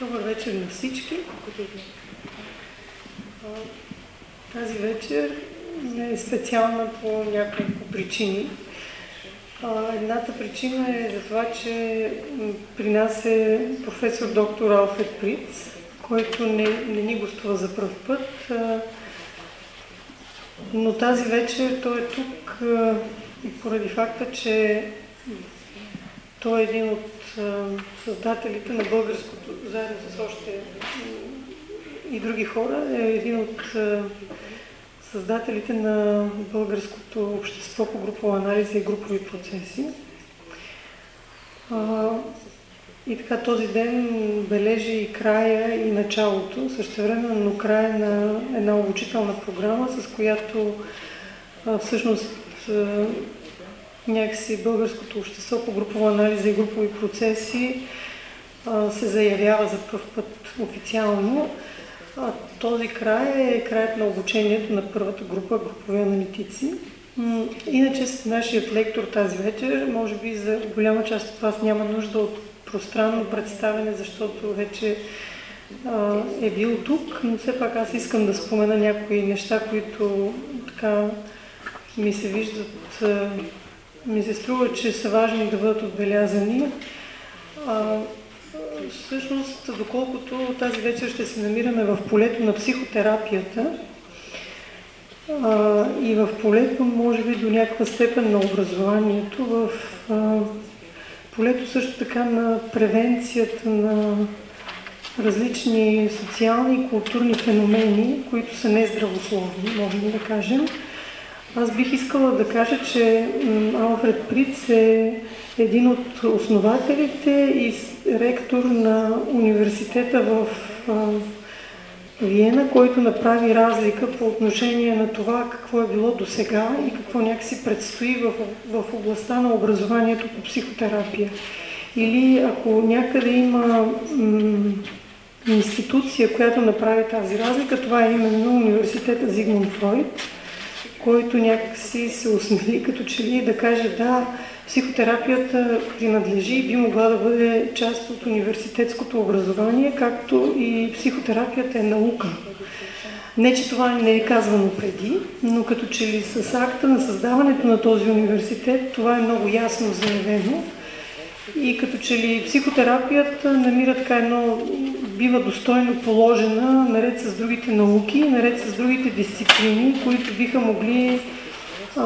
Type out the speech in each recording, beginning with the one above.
Добър вечер на всички. Тази вечер е специална по няколко причини. Едната причина е за това, че при нас е професор доктор Алфред Приц, който не, не ни гостува за първ път. Но тази вечер той е тук поради факта, че той е един от създателите на българското, заедно с още и други хора, е един от създателите на българското общество по групова анализа и групови процеси. И така този ден бележи и края и началото, също време, но края на една обучителна програма, с която всъщност някакси българското общество по групова анализа и групови процеси се заявява за първ път официално. Този край е краят на обучението на първата група групови аналитици. Иначе с нашият лектор тази вечер, може би за голяма част от вас няма нужда от пространно представене, защото вече е бил тук, но все пак аз искам да спомена някои неща, които така ми се виждат ми се струва, че са важни да бъдат отбелязани. А, всъщност, доколкото тази вечер ще се намираме в полето на психотерапията а, и в полето, може би, до някаква степен на образованието, в а, полето също така на превенцията на различни социални и културни феномени, които са нездравословни, можем да кажем. Аз бих искала да кажа, че Алфред Приц е един от основателите и ректор на университета в Виена, който направи разлика по отношение на това какво е било до сега и какво някакси предстои в, в областта на образованието по психотерапия. Или ако някъде има институция, която направи тази разлика, това е именно университета Зигмунд Фройд който някакси се осмели като че ли да каже да, психотерапията принадлежи и би могла да бъде част от университетското образование, както и психотерапията е наука. Не, че това не е казвано преди, но като че ли с акта на създаването на този университет това е много ясно заявено. И като че ли психотерапията намира така едно, бива достойно положена, наред с другите науки, наред с другите дисциплини, които биха могли а,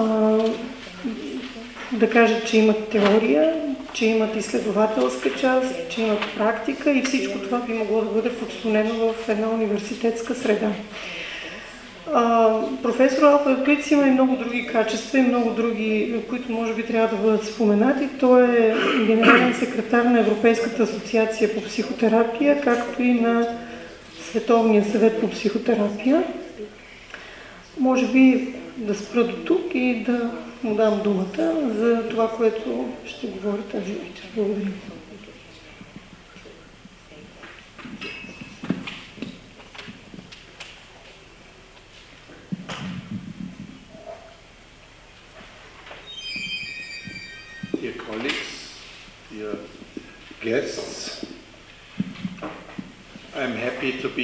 да кажат, че имат теория, че имат изследователска част, че имат практика и всичко това би могло да бъде подслонено в една университетска среда. Професор Алфа има и много други качества и много други, които може би трябва да бъдат споменати. Той е генерален секретар на Европейската асоциация по психотерапия, както и на Световния съвет по психотерапия. Може би да спра до тук и да му дам думата за това, което ще говори тази вечер. Благодаря.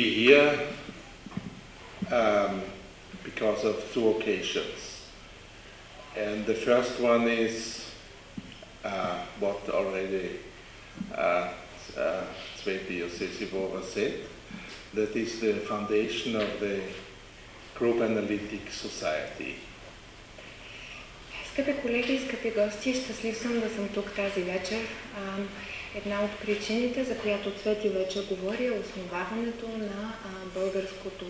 be here um, because of two occasions. And the first one is uh, what already uh, uh, Sveti Josesivova said, that is the foundation of the Group Analytic Society. Скъпи колеги, скъпи гости, щастлив съм да съм тук тази вечер. Една от причините, за която Цвети вече говори, е основаването на българското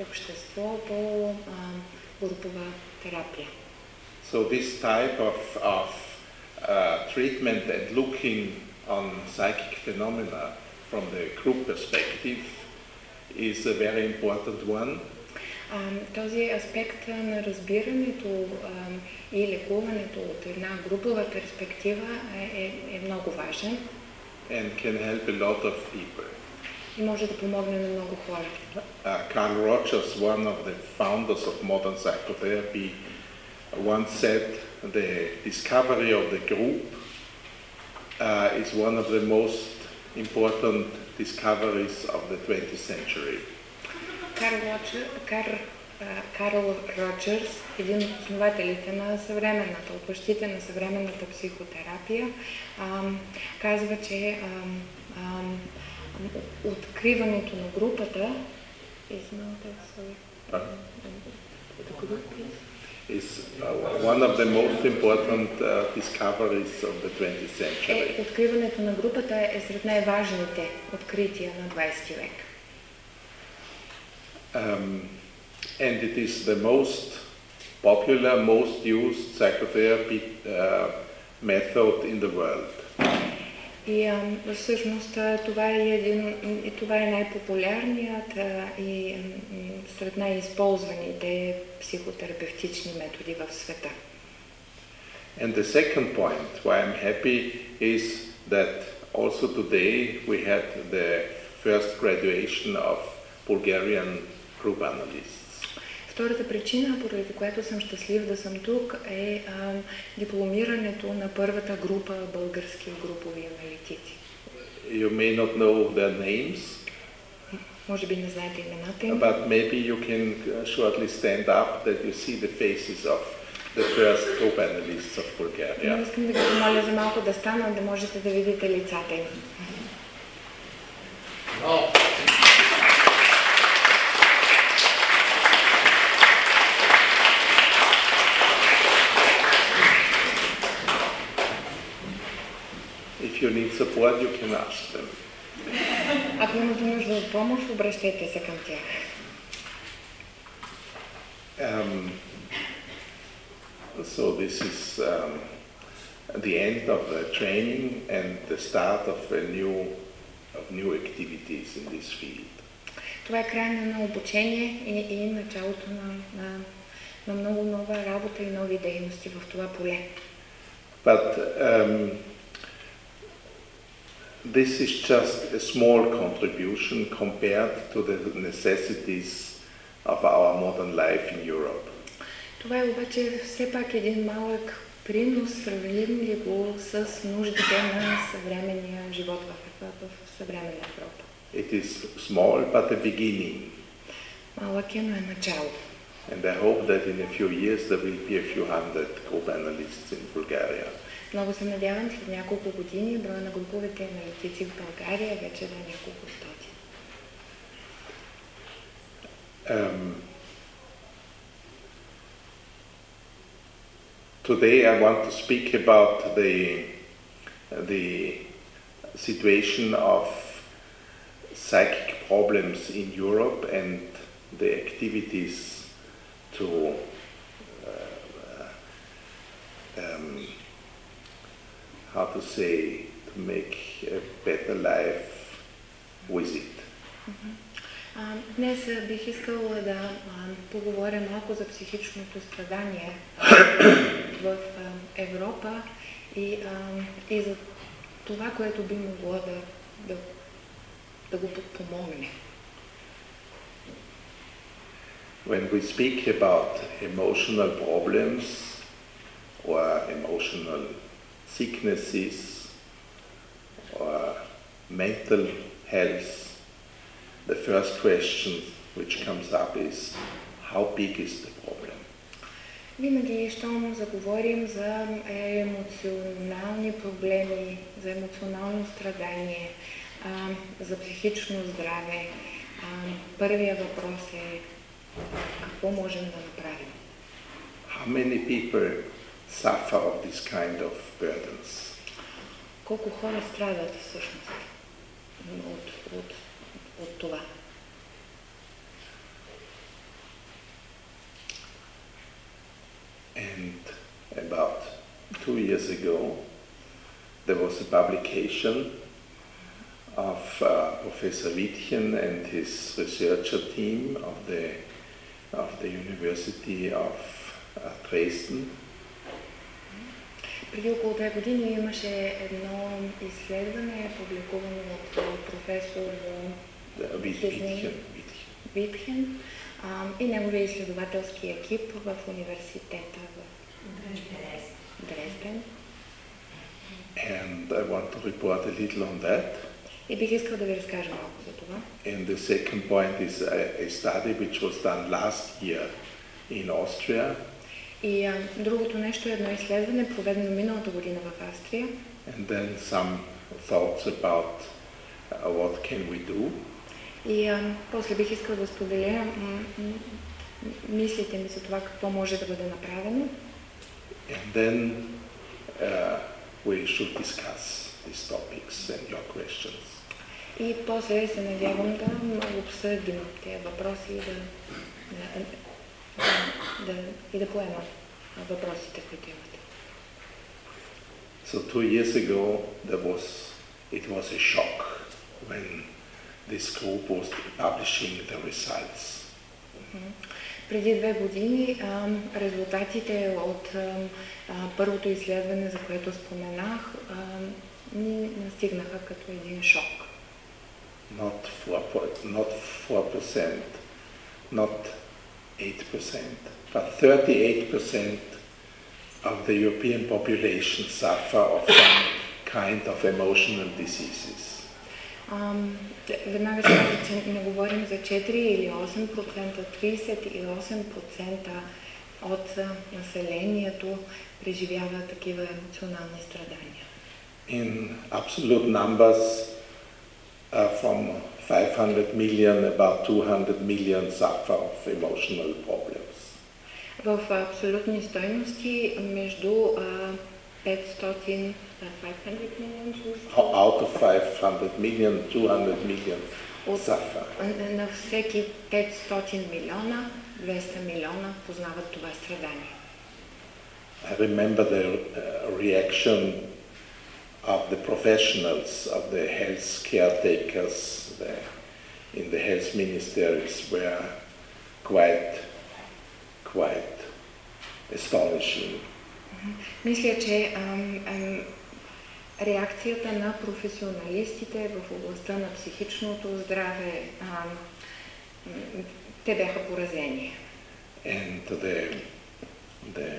общество по групова терапия. So this type of, of uh, treatment and looking on psychic phenomena from the group perspective is a very important one. Този aspekt на разбирането и лекуването от една групова перспектива е, е много важен. And can help a lot of people. И може да помогне на много хора. Uh, Carl Rogers, one of the founders of modern psychotherapy, once said the discovery of the group uh, is one of the most important discoveries of the 20th century. Карл, Роджер, Кар, Карл Роджерс, един от основателите на съвременната, от бащите на съвременната психотерапия, казва, че откриването на групата is uh, one of the most important uh, discoveries of the 20th century. е, откриването на групата е сред най-важните открития на 20 век. Um, and it is the most popular, most used psychotherapy uh, method in the world. И а, всъщност а, това е, един, и това е най-популярният а, и м, м, сред най-използваните психотерапевтични методи в света. And the second point why I'm happy is that also today we had the first graduation of Bulgarian analysts. Втората причина, поради която съм щастлив да съм тук, е а, дипломирането на първата група български групови аналитици. You may not know their names, Може би не знаете имената им, but maybe you can uh, shortly stand up that you see the faces of the first group analysts of но Bulgaria. искам да ги помоля за малко да станат, да можете да видите лицата им. If can ask them. Ако имате нужда от помощ, обръщайте се към тях. Um, so this is um, the end of the training and the start of a new of new activities in this field. Това е край на обучение и, и началото на, на, на много нова работа и нови дейности в това поле. But um, this is just a small contribution compared to the necessities of our modern life in Europe. Това е обаче все пак един малък принос, сравним ли го с нуждите на съвременния живот в, в, в съвременна Европа. It is small but a beginning. Малък е, но е начало. And I hope that in a few years there will be a few hundred group analysts in Bulgaria. Много се надявам след няколко години броя на груповите аналитици в България вече да е няколко стоти. Um, today I want to speak about the, the situation of psychic problems in Europe and the activities to uh, um, how to say to make a better life with it. А, Днес а, бих искала да а, поговоря малко за психичното страдание а, в а, Европа и, а, и за това, което би могло да, да, да го подпомогне. When we speak about emotional problems or emotional sicknesses or mental health, the first question which comes up is how big is the problem? Винаги, щом заговорим за емоционални проблеми, за емоционално страдание, а, за психично здраве, а, първият въпрос е какво можем да направим. How many people suffer of this kind of burdens? Колко хора страдат всъщност от, от, от това. And about two years ago, there was a publication of uh, Professor Wittchen and his researcher team of the, of the University of uh, Dresden. Преди около две години имаше едно изследване, публикувано от професор Uh. Витхен а, и неговия изследователски екип в университета в Дрезден. And I want to report a little on that. И бих искал да ви разкажа малко за това. And the second point is a, a study which was done last year in Austria, И а, другото нещо е едно изследване, проведено миналата година в Австрия. and then some thoughts about uh, what can we do. И а, после бих искала да споделя мислите ми за това какво може да бъде направено. And then uh, we should discuss these topics and your questions. И после се надявам да обсъдим тези въпроси и да, да, и да поема въпросите, които имате. So two years ago, there was it was a shock when this group was publishing the results. Преди две години резултатите от първото изследване, за което споменах, ни настигнаха като един шок. Not four, po- not four percent, not eight percent, but thirty-eight percent of the European population suffer of some kind of emotional diseases. Ам, те- веднага ще кажа, че не говорим за 4 или 8%, 38% от а, населението преживява такива емоционални страдания. In absolute numbers, uh, from 500 million, about 200 million suffer of emotional problems. В абсолютни стойности между а, 500 а, 500 милион Ho- Out of 500 million, 200 million От- suffer. на- на всеки 500 милиона, 200 милиона познават това страдание. I remember the uh, reaction of the professionals, of the health caretakers the, in the health ministries were quite, quite astonishing. Мисля, че ам, ам, реакцията на професионалистите в областта на психичното здраве, ам, те бяха поразени. And the, the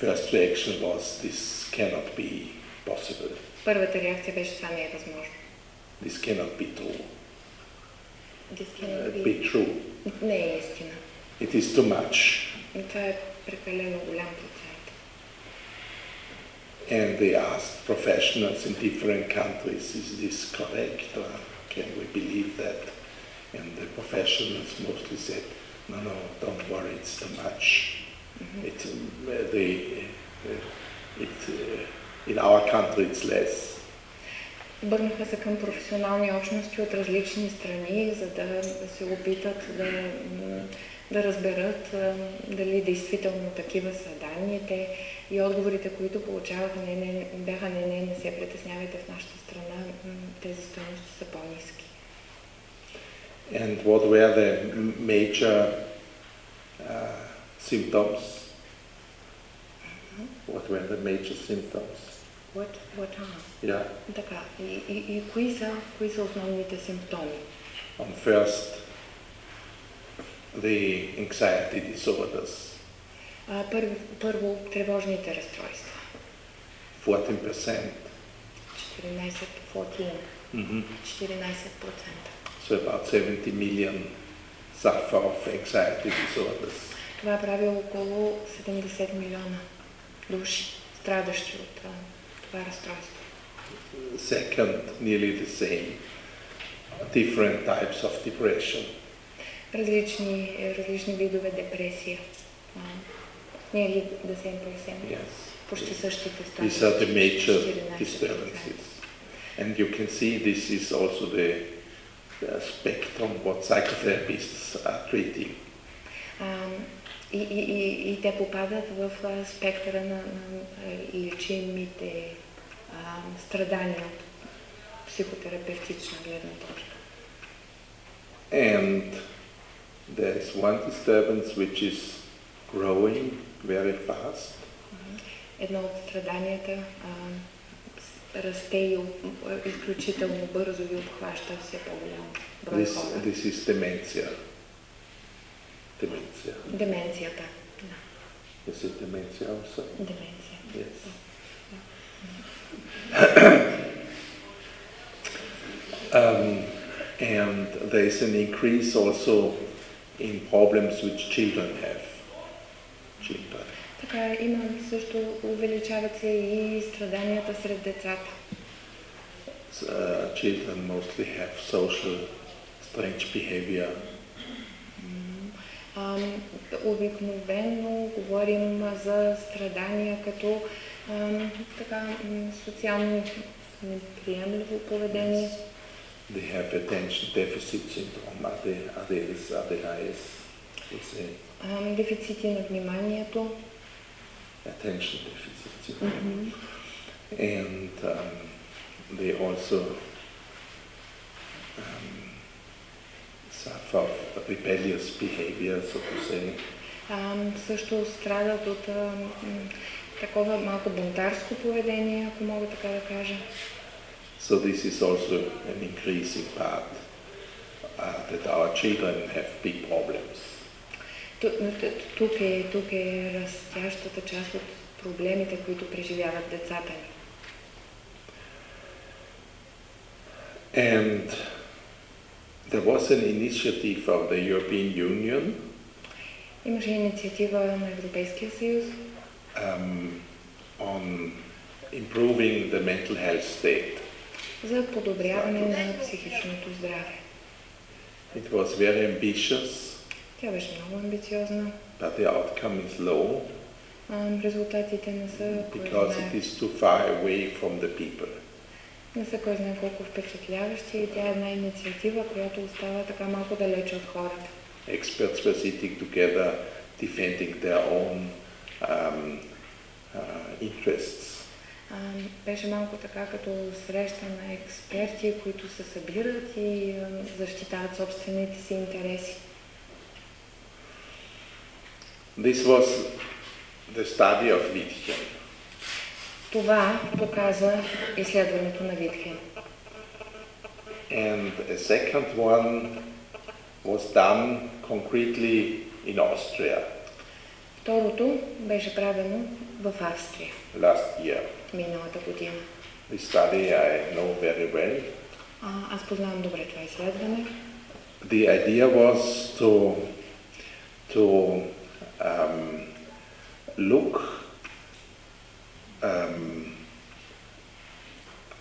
first reaction was this cannot be possible. Първата реакция беше, това не е възможно. This cannot be true. This Uh, cannot be- be true. Не е истина. It is too much. Това е прекалено голям процент. And they asked professionals in different countries, is this correct or can we believe that? And the professionals mostly said, no, no, don't worry, it's too much. It, um, uh, they, uh, it, uh, in our country it's less. Обърнаха се към професионални общности от различни страни, за да се опитат да, да разберат дали действително такива са данните и отговорите, които получаваха, не, не, бяха не, не, не се притеснявайте в нашата страна, тези стоености са по-низки. And what were the major uh, symptoms? What were the major symptoms? What, what are? Yeah, Така, и, и, и кои, са, кои са основните симптоми? on first, the anxiety disorders, А, първо, първо, тревожните разстройства. 14%. 14, 14, hmm 14%. So about 70 million suffer of anxiety disorders. Това прави около 70 милиона души, страдащи от а, това разстройство. Second, nearly the same, different types of depression. Различни, е, различни видове депресия. А, Nearly the same percent. Yes. Почти същите These are the major 14%. disturbances. And you can see this is also the, the spectrum what psychotherapists are treating. А, и, и, и, и те попадат в а, спектъра на, на а, лечимите а, страдания от психотерапевтична гледна точка. And there is one disturbance which is growing very fast. Едно от страданията а, расте и а, изключително бързо и обхваща все по-голям брой This, хора. this is dementia. Dementia. Деменцията. Да, Is it dementia also? деменция. Yes. And there is an increase also in problems which children have. Children. Така има също, увеличават се и страданията сред децата. Uh, children mostly have social strange behavior. Обикновено говорим за страдания като ам, така, социално неприемливо поведение. They have attention deficit syndrome, AD- ADS, ADHS, we say Ам, дефицити на вниманието. attention deficit syndrome. And um, they also um, suffer rebellious behavior, so to say. Ам, също страдат от м, такова малко бунтарско поведение, ако мога така да кажа. So this is also an increasing part uh, that our children have big problems. Тук е, тук е растящата част от проблемите, които преживяват децата ни. And there was an initiative of the European Union Имаше инициатива на Европейския съюз on improving the mental health state. за подобряване на психичното здраве. It was very ambitious, Тя беше много амбициозна. but the outcome is low Ам, Резултатите не са кой because знае, it is too far away from the people. не са кой знае колко впечатляващи и тя е една инициатива, която остава така малко далече от хората. Experts were sitting together defending their own um, uh, interests. Беше малко така като среща на експерти, които се събират и защитават собствените си интереси. This was the study of Wittgen. Това показа изследването на Витхен. And a second one was done concretely in Austria Второто беше правено в Австрия last year. миналата година. This study I know very well. А, аз познавам добре това изследване. The idea was to, to um, look um,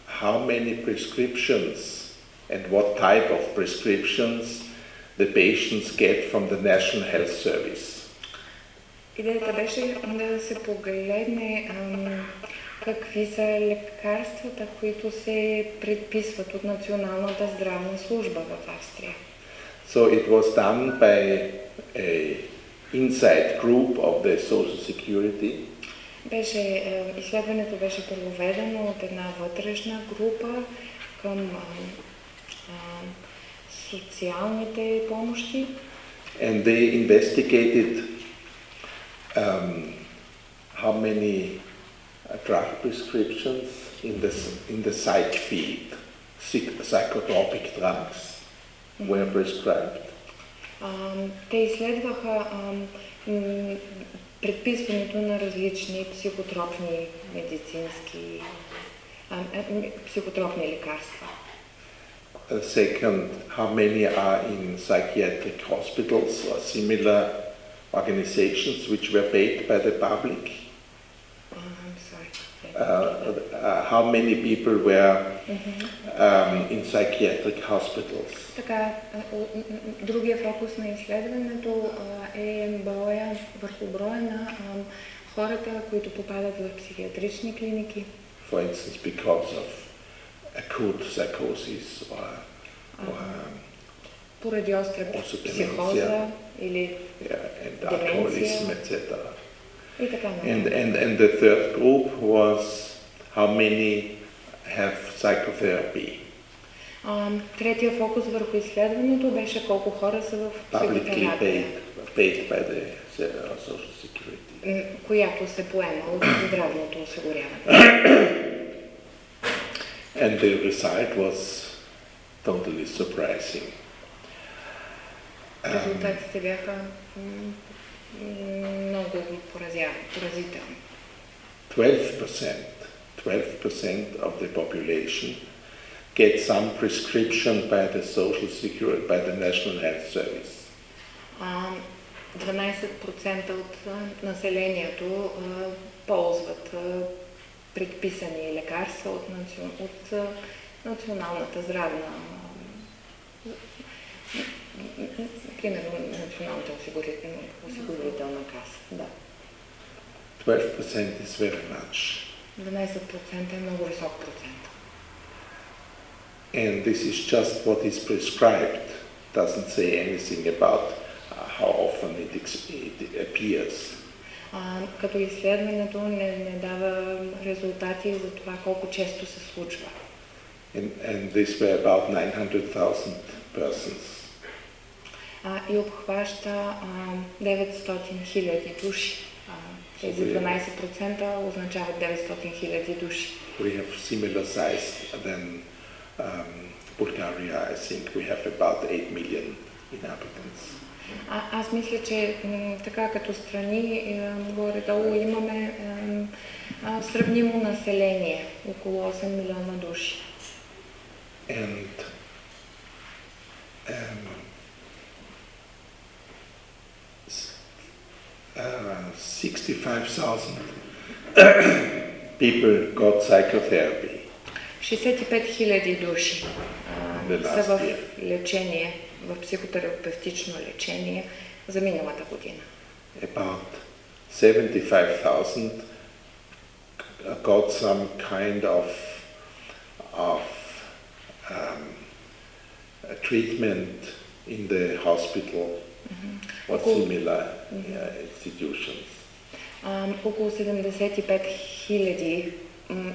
how many prescriptions and what type of prescriptions the patients get from the National Health Service. Идеята беше да се погледне ам, какви са лекарствата, които се предписват от Националната здравна служба в Австрия. So it was done by a inside group of the Social Security Беше, е, изследването беше проведено от една вътрешна група към ам, ам, социалните помощи and they investigated um, how many uh, drug prescriptions in the, in the psych field, psych- psychotropic drugs, were prescribed. Ам, те изследваха ам, м, предписването на различни психотропни медицински ам, е, м, психотропни лекарства. Uh, second, how many are in psychiatric hospitals or similar organizations which were paid by the public? Ам, sorry. Uh, uh, how many people were um, in psychiatric hospitals? Така, а, о- м- м- другия фокус на изследването а, е броя, върху броя на ам, хората, които попадат в психиатрични клиники, for instance, because of acute psychosis or, or um, поради остра психоза или yeah, and и така And, and, and the third group was how many have psychotherapy, Ам, Третия фокус върху изследването беше колко хора са в publicly психотерапия, paid, paid by the uh, Social Security. която се поема от здравното осигуряване. And the result was totally surprising. Резултатите бяха много поразителни. 12%, 12% of the population get some prescription by the Social Security, by the National Health Service. А, 12% от населението ползват предписани лекарства от, национ... от Националната здравна примерно Националната осигурителна, осигурителна каса. Да. 12% is very much. 12% е много висок процент. And this is just what is prescribed. Doesn't say anything about uh, how often it, it appears. А, като изследването не, не дава резултати за това колко често се случва. And, and this were about 900,000 persons. А, и обхваща а, 900 хиляди души. А, тези 12% означават 900 хиляди души. We have similar size than um, Bulgaria. I think we have about 8 million inhabitants. А, аз мисля, че така като страни е, горе-долу имаме а, сравнимо население, около 8 милиона души. And um, uh, 65,000 people got psychotherapy. 65 хиляди души а, The са last в year. лечение, в психотерапевтично лечение за миналата година. About 75,000 got some kind of, of um, a treatment in the hospital or Cool. similar uh, institutions. А, около 75 хиляди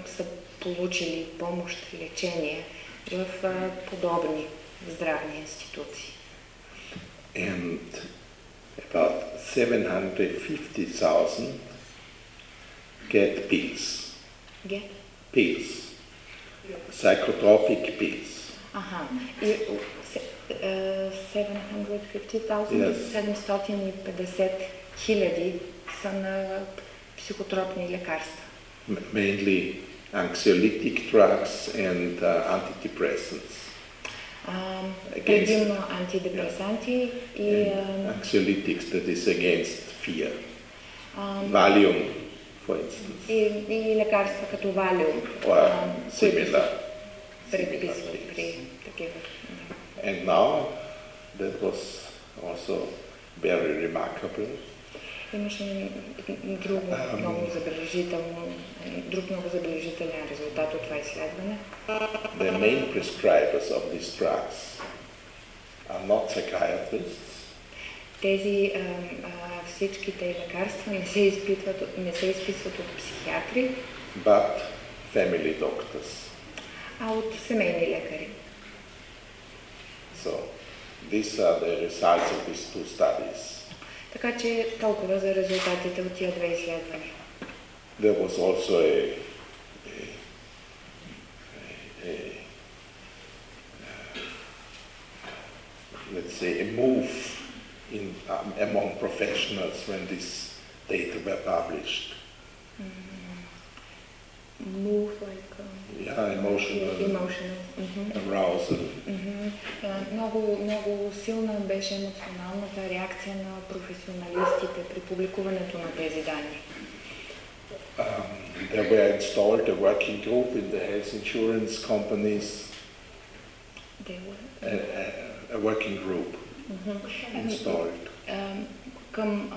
са получили помощ, лечение в а, подобни здравни институции. And about 750,000 get pills, Ге? pills, psychotropic pills. Ага. И 750 хиляди са на психотропни лекарства. mainly anxiolytic drugs and uh, antidepressants. Against- предимно антидепресанти и, And а, anxiolytics that is against fear. а, Valium, for instance, и, и лекарства като or а, които се предписват при такива. And now, that was also very remarkable. Имаше друго много забележително, друг много забележителен резултат от това изследване. The main prescribers of these drugs are not psychiatrists, Тези а, а, всичките лекарства не се, изпитват, не се изписват от психиатри, but family doctors. а от семейни лекари. So these are the results of these two studies. Така че толкова за резултатите от тия две изследвания. There was also a, a, a, a let's say a move in um, among professionals when this data were published. Move like um, Yeah, emotional emotional. Мгм. arousal. Много, много силна беше емоционалната реакция на професионалистите при публикуването на тези данни. Um, there were installed a working group in the health insurance companies, They were- a, a, a working group Мгм. installed. Ам, Към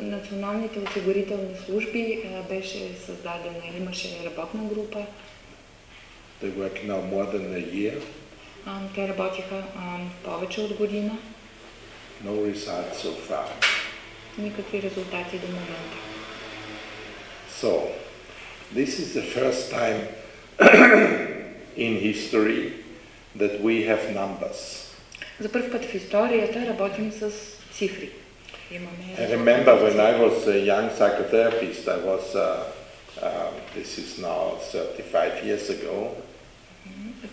националните осигурителни служби а, беше създадена, имаше работна група. They work now more than a year. Ам, Те работиха повече от година. No results so far. Никакви резултати до момента. So, this is the first time in history that we have numbers. За първ път в историята работим с цифри. I remember when I was a young psychotherapist, I was, uh, um, this is now 35 years ago,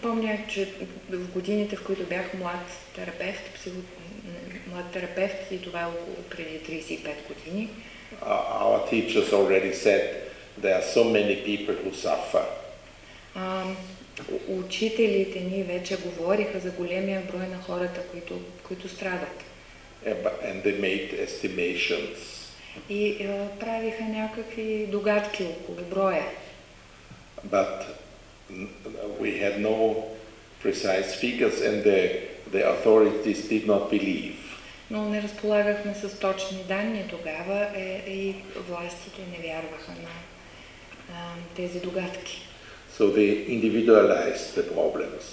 Помня, че в годините, в които бях млад терапевт, психо... млад терапевт и това е около преди 35 години, uh, our teachers already said there are so many people who suffer. а, учителите ни вече говориха за големия брой на хората, които, които страдат. And they made estimations. И е, правиха някакви догадки около броя. But we had no precise figures, and the, the authorities did not believe. Но не разполагахме с точни данни тогава е, и властите не вярваха на а, тези догадки. So they individualized the problems.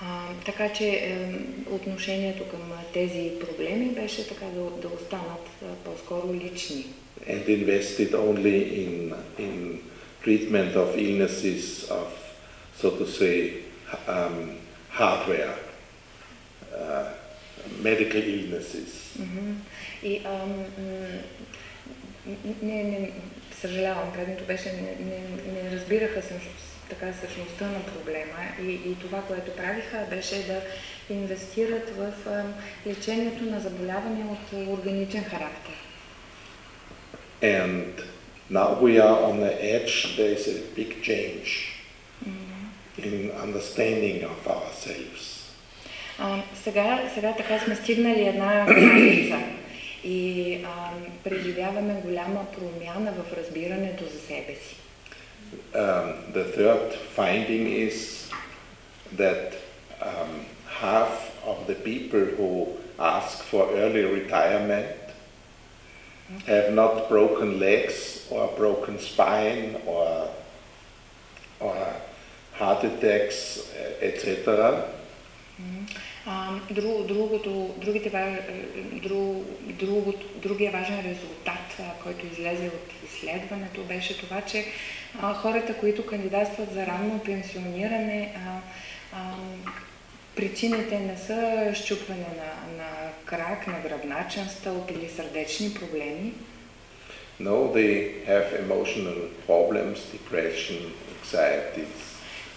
А, така че е, отношението към тези проблеми беше така да, да останат а, по-скоро лични. and invested only in, in treatment of illnesses of, so to say, h- um, hardware, uh, medical illnesses. Мгм. И ам, м, не, не, съжалявам, предното беше, не, не, не разбираха така същността на проблема и, и това, което правиха, беше да инвестират в лечението на заболявания от органичен характер. And now we are on the edge, there is a big change in understanding of ourselves. А, сега, сега така сме стигнали една граница и ам, преживяваме голяма промяна в разбирането за себе си. Um, the third finding is that um, half of the people who ask for early retirement have not broken legs or broken spine or, or heart attacks, eh, etc. А, друг, другото, другите, ва- друг, друг, другия важен резултат, който излезе от изследването, беше това, че хората, които кандидатстват за ранно пенсиониране, причините не са щупване на, на крак, на гръбначен стълб или сърдечни проблеми, No, they have emotional problems, depression, anxieties,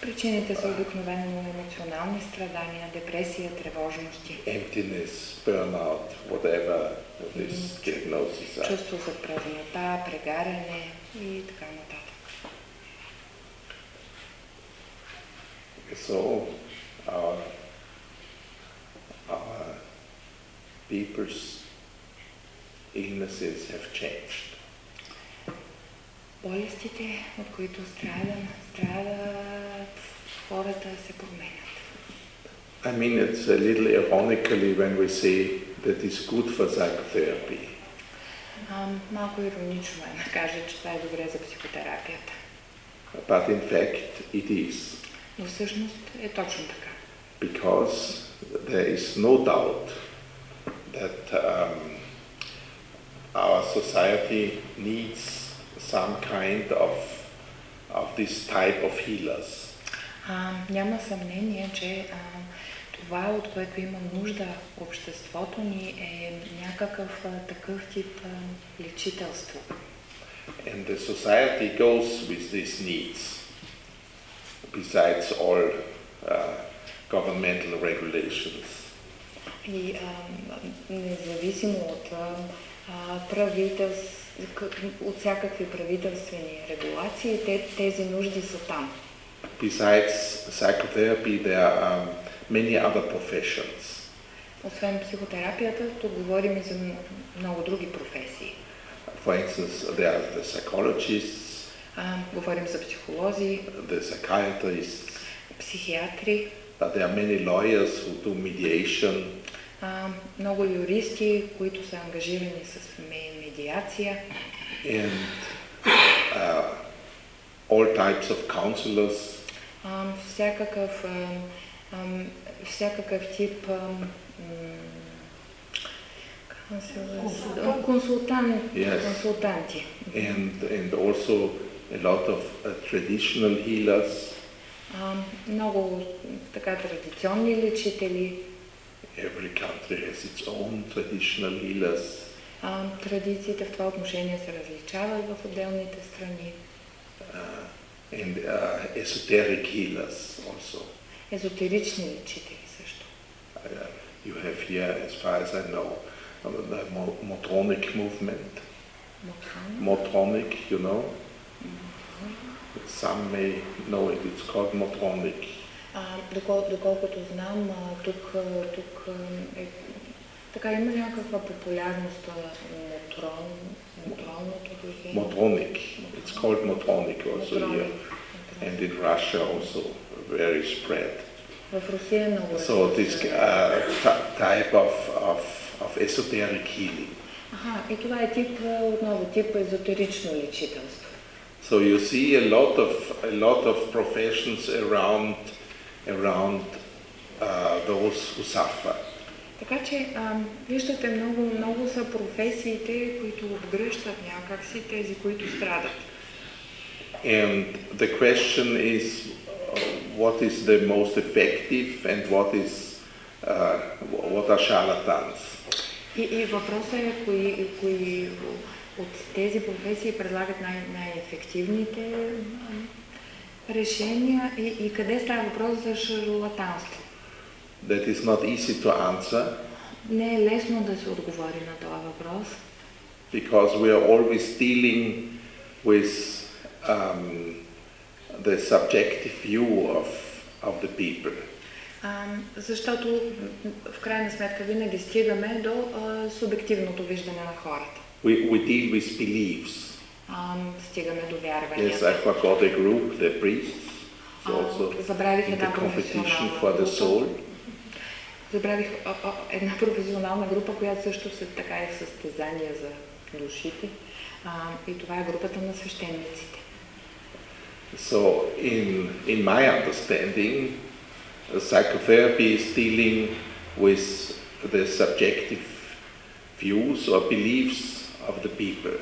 Причините са обикновено емоционални страдания, депресия, тревожности, emptiness, burnout, whatever these diagnoses are. чувство за празнота, прегаряне и така нататък. So our, our people's illnesses have changed. Болестите, от които страдам, страдат, хората се променят. I mean, it's a little ironically when we say that it's good for psychotherapy. А, малко иронично е да кажа, че това е добре за психотерапията. But in fact, it is, Но всъщност е точно така. because there is no doubt that um, our society needs some kind of, of this type of healers. А, няма съмнение, че а, това, от което има нужда обществото ни е някакъв а, такъв тип а, лечителство. And the society goes with these needs, besides all uh, governmental regulations. И а, независимо от а, а, правителств, к- от всякакви правителствени регулации, те, тези нужди са там. Besides psychotherapy, there are um, many other professions. Освен психотерапията, тук говорим и за много други професии. For instance, there are the psychologists, А, говорим за психолози, the psychiatrists, психиатри, but there are many lawyers who do mediation, а, много юристи, които са ангажирани с ме- медиация, and uh, all types of counselors, а, всякакъв, а, а, всякакъв тип а, м, как се казва? консултант, Yes. консултанти. and, and also a lot of uh, traditional healers. А, много така традиционни лечители, Every country has its own traditional healers. А, традициите в това отношение се различават в отделните страни. uh, and uh, esoteric healers also. Езотерични лечители също. Uh, you have here, as far as I know, uh, the mo- Motronic movement. Motronic, you know, Some may know it, it's called Motronic. А, докол, доколкото знам, тук, тук е, така има някаква популярност а, мотрон, мотронното движение. Motronic. It's called Motronic also Мотроник. here. And in Russia also very spread. В Русия е много So разпространено. this uh, t- type of, of, of esoteric healing. Аха, и това е тип, а, отново тип езотерично лечителство. So you see a lot of a lot of professions around around uh, those who suffer. Така че а, виждате, много, много са професиите, които обгръщат някакси тези, които страдат. And the question is, uh, what is the most effective and what is uh, what are charlatans? И, и въпросът е кои, кои от тези професии предлагат най- най-ефективните решения и, и къде става въпрос за шарлатанство. That is not easy to answer Не е лесно да се отговори на този въпрос, because we are always dealing with um, the subjective view of, of the people. а, защото в крайна сметка винаги стигаме до а, субективното виждане на хората. We, we deal with beliefs. А, стигаме до Yes, вярванията. I forgot a group, the priests, А, also забравих in една the competition професионална for the група. soul. Забравих а, а, една професионална група, която също се така е в състезание за душите. А, и това е групата на свещениците. So, in, in my understanding, psychotherapy is dealing with the subjective views or beliefs of the people.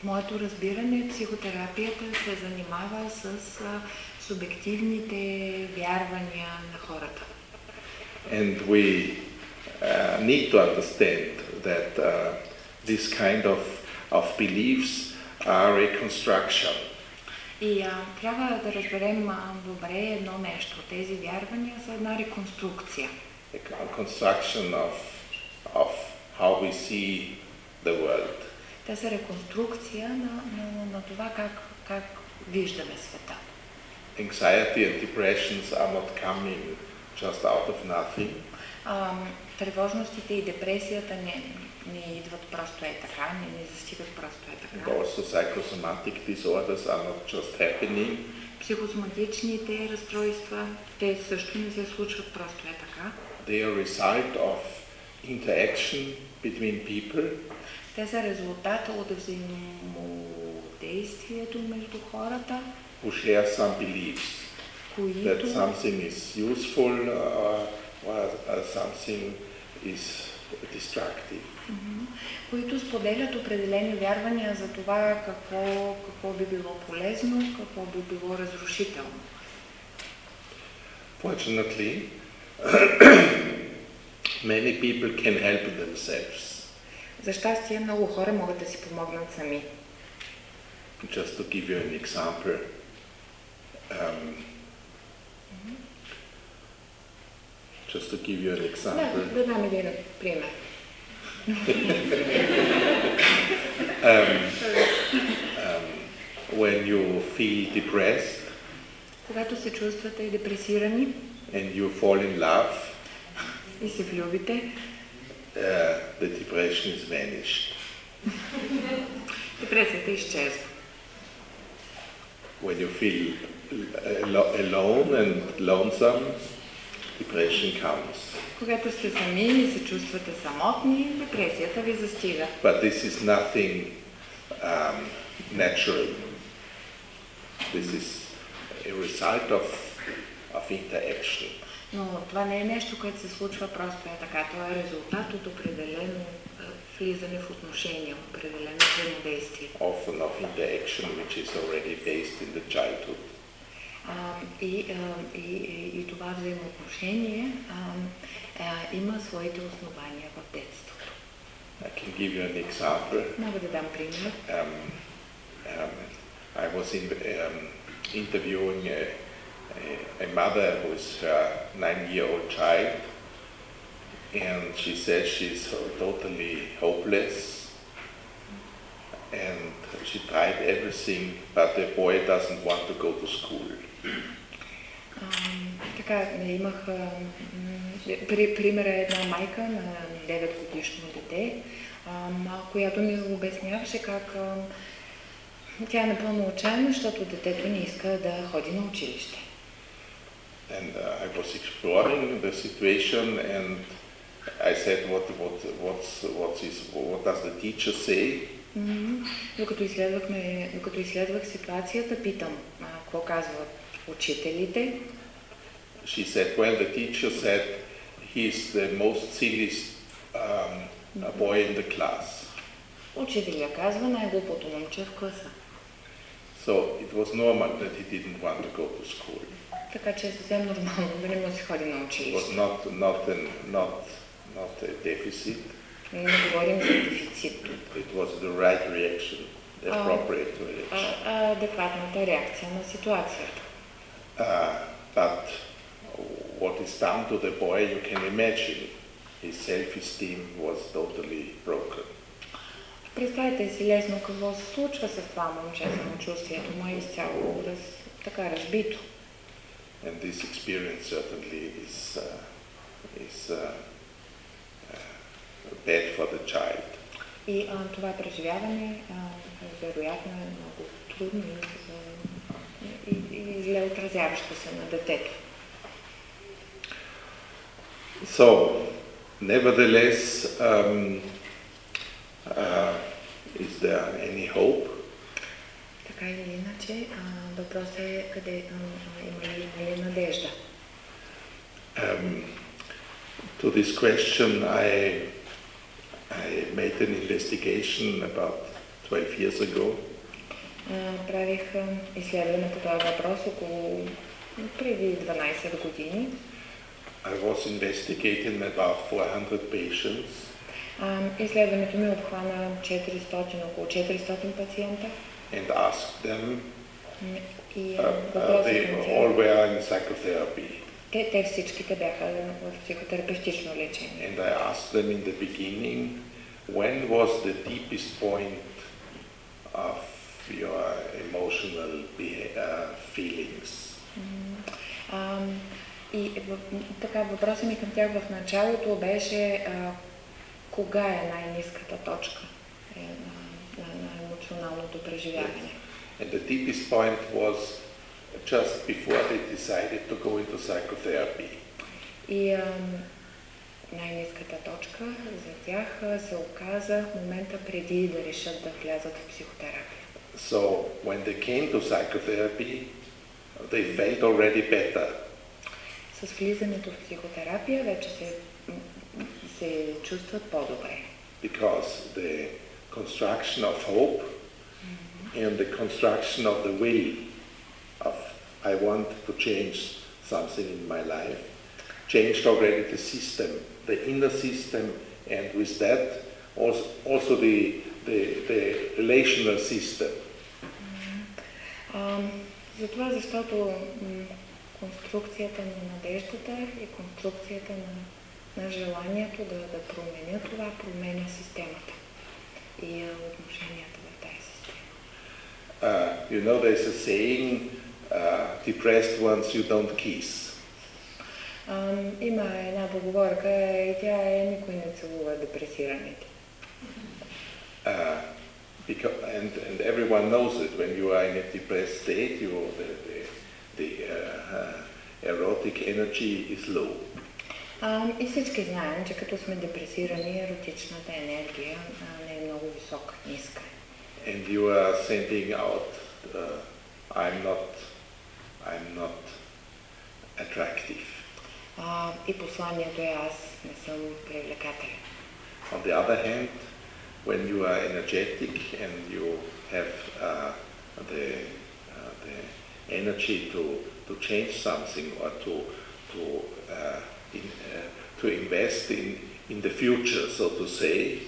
В моето разбиране психотерапията се занимава с субективните вярвания на хората. And we uh, need to understand that uh, this kind of, of beliefs are a construction. И а, трябва да разберем а, добре едно нещо. Тези вярвания са една реконструкция. a con- construction of, of how we see the world. Те са реконструкция на, на, на това как, как виждаме света. Anxiety and depressions are not coming just out of nothing. А, тревожностите и депресията не, не идват просто е така, не, не застигат просто е And така. also psychosomatic disorders are not just happening. Психосоматичните разстройства, те също не се случват просто е така. They are result of interaction between people Те са резултата от взаимодействието между хората, who share some beliefs that something is useful uh, or uh, something is destructive. Мгм. които споделят определени вярвания за това какво, какво би било полезно, какво би било разрушително. Fortunately, many people can help themselves. За щастие, много хора могат да си помогнат сами. Just to give you an example, um, just to give you an Да, example, да дам един пример. um, um, when you feel depressed Когато се чувствате депресирани and you fall in love, и се влюбите, uh, the depression is vanished. депресията изчезва. When you feel alo- alone and lonesome, depression comes. Когато сте сами и се чувствате самотни, депресията ви застига. But this is nothing um, natural. This is a result of, of interaction. Но това не е нещо, което се случва просто е така. Това е резултат от определено е, влизане в отношения, определено взаимодействие. often of interaction which is already based in the childhood. А, и, а, и, и, и това взаимоотношение а, а, има своите основания в детството. I can give you an example. Мога да дам пример. Um, um, I was in, um, interviewing a, a, a mother with her nine-year-old child, and she says she's so totally hopeless, and she tried everything, but the boy doesn't want to go to school. Така, имах ам, м, при, пример е една майка на 9 годишно дете, която ми обясняваше как тя е напълно отчаяна, защото детето не иска да ходи на училище. And uh, I was exploring the situation, and I said, "What, what, what's, what's is, what does the teacher say?" М, Докато, изследвахме, докато изследвах ситуацията, питам а, какво казват учителите. She said, "Well, the teacher said he's the most silliest um, boy in the class." Учителя казва най-глупото момче в класа. So it was normal that he didn't want to go to school. Така че е съвсем нормално да не му се ходи на It was училище. not, not, an, not, not a deficit. Не говорим за дефицит тук. It was the right reaction, the Ah. appropriate reaction. А, а, адекватната реакция на ситуацията. Uh, but what is done to the boy, you can imagine. His self-esteem was totally broken. Представете си лесно какво се случва с това момче, самочувствието му е изцяло раз, така разбито. And this experience certainly is, uh, is uh, uh, bad for the child. И а, това преживяване а, вероятно е много трудно и зле отразяващо се на детето. So, nevertheless, um, uh, is there any hope? Така или иначе, а, въпросът е къде а, а, има ли, има ли надежда. Um, to this question, I, I made an investigation about 12 years ago, А, правих а, изследване по този въпрос около преди 12 години. I was investigating about 400 patients, изследването ми обхвана 400, около 400 пациента. and asked them, И uh, uh, въпросът they към all were in psychotherapy, те, те всичките бяха в психотерапевтично лечение. and I asked them in the beginning, when was the deepest point of your emotional uh, feelings? А, и така въпросът ми към тях в началото беше а, кога е най-низката точка е, на, на, на емоционалното преживяване. And the deepest point was just before they decided to go into psychotherapy. И а, най-низката точка за тях се оказа в момента преди да решат да влязат в психотерапия. So when they came to psychotherapy, they felt already better. С влизането в психотерапия вече се, м, м, се чувстват по-добре. because the construction of hope and the construction of the will of I want to change something in my life changed already the system, the inner system, and with that also, also the, the, the relational system. А, затова, защото конструкцията на надеждата и конструкцията на, на желанието да, да променя това, променя системата и отношенията в тази система. Uh, you know, there's a saying, uh, depressed ones you don't kiss. А, има една поговорка и тя е никой не целува депресираните. Uh, because, and, and everyone knows it. When you are in a depressed state, you, the, the, the uh, uh, erotic energy is low. А, и всички знаем, че като сме депресирани, еротичната енергия а, не е много висока, ниска. е. And you are sending out, uh, I'm not, I'm not attractive. А, и посланието е аз не съм привлекателен. On the other hand, when you are energetic and you have uh, the, uh, the energy to, to change something or to, to, uh, in, uh, to invest in, in the future, so to say.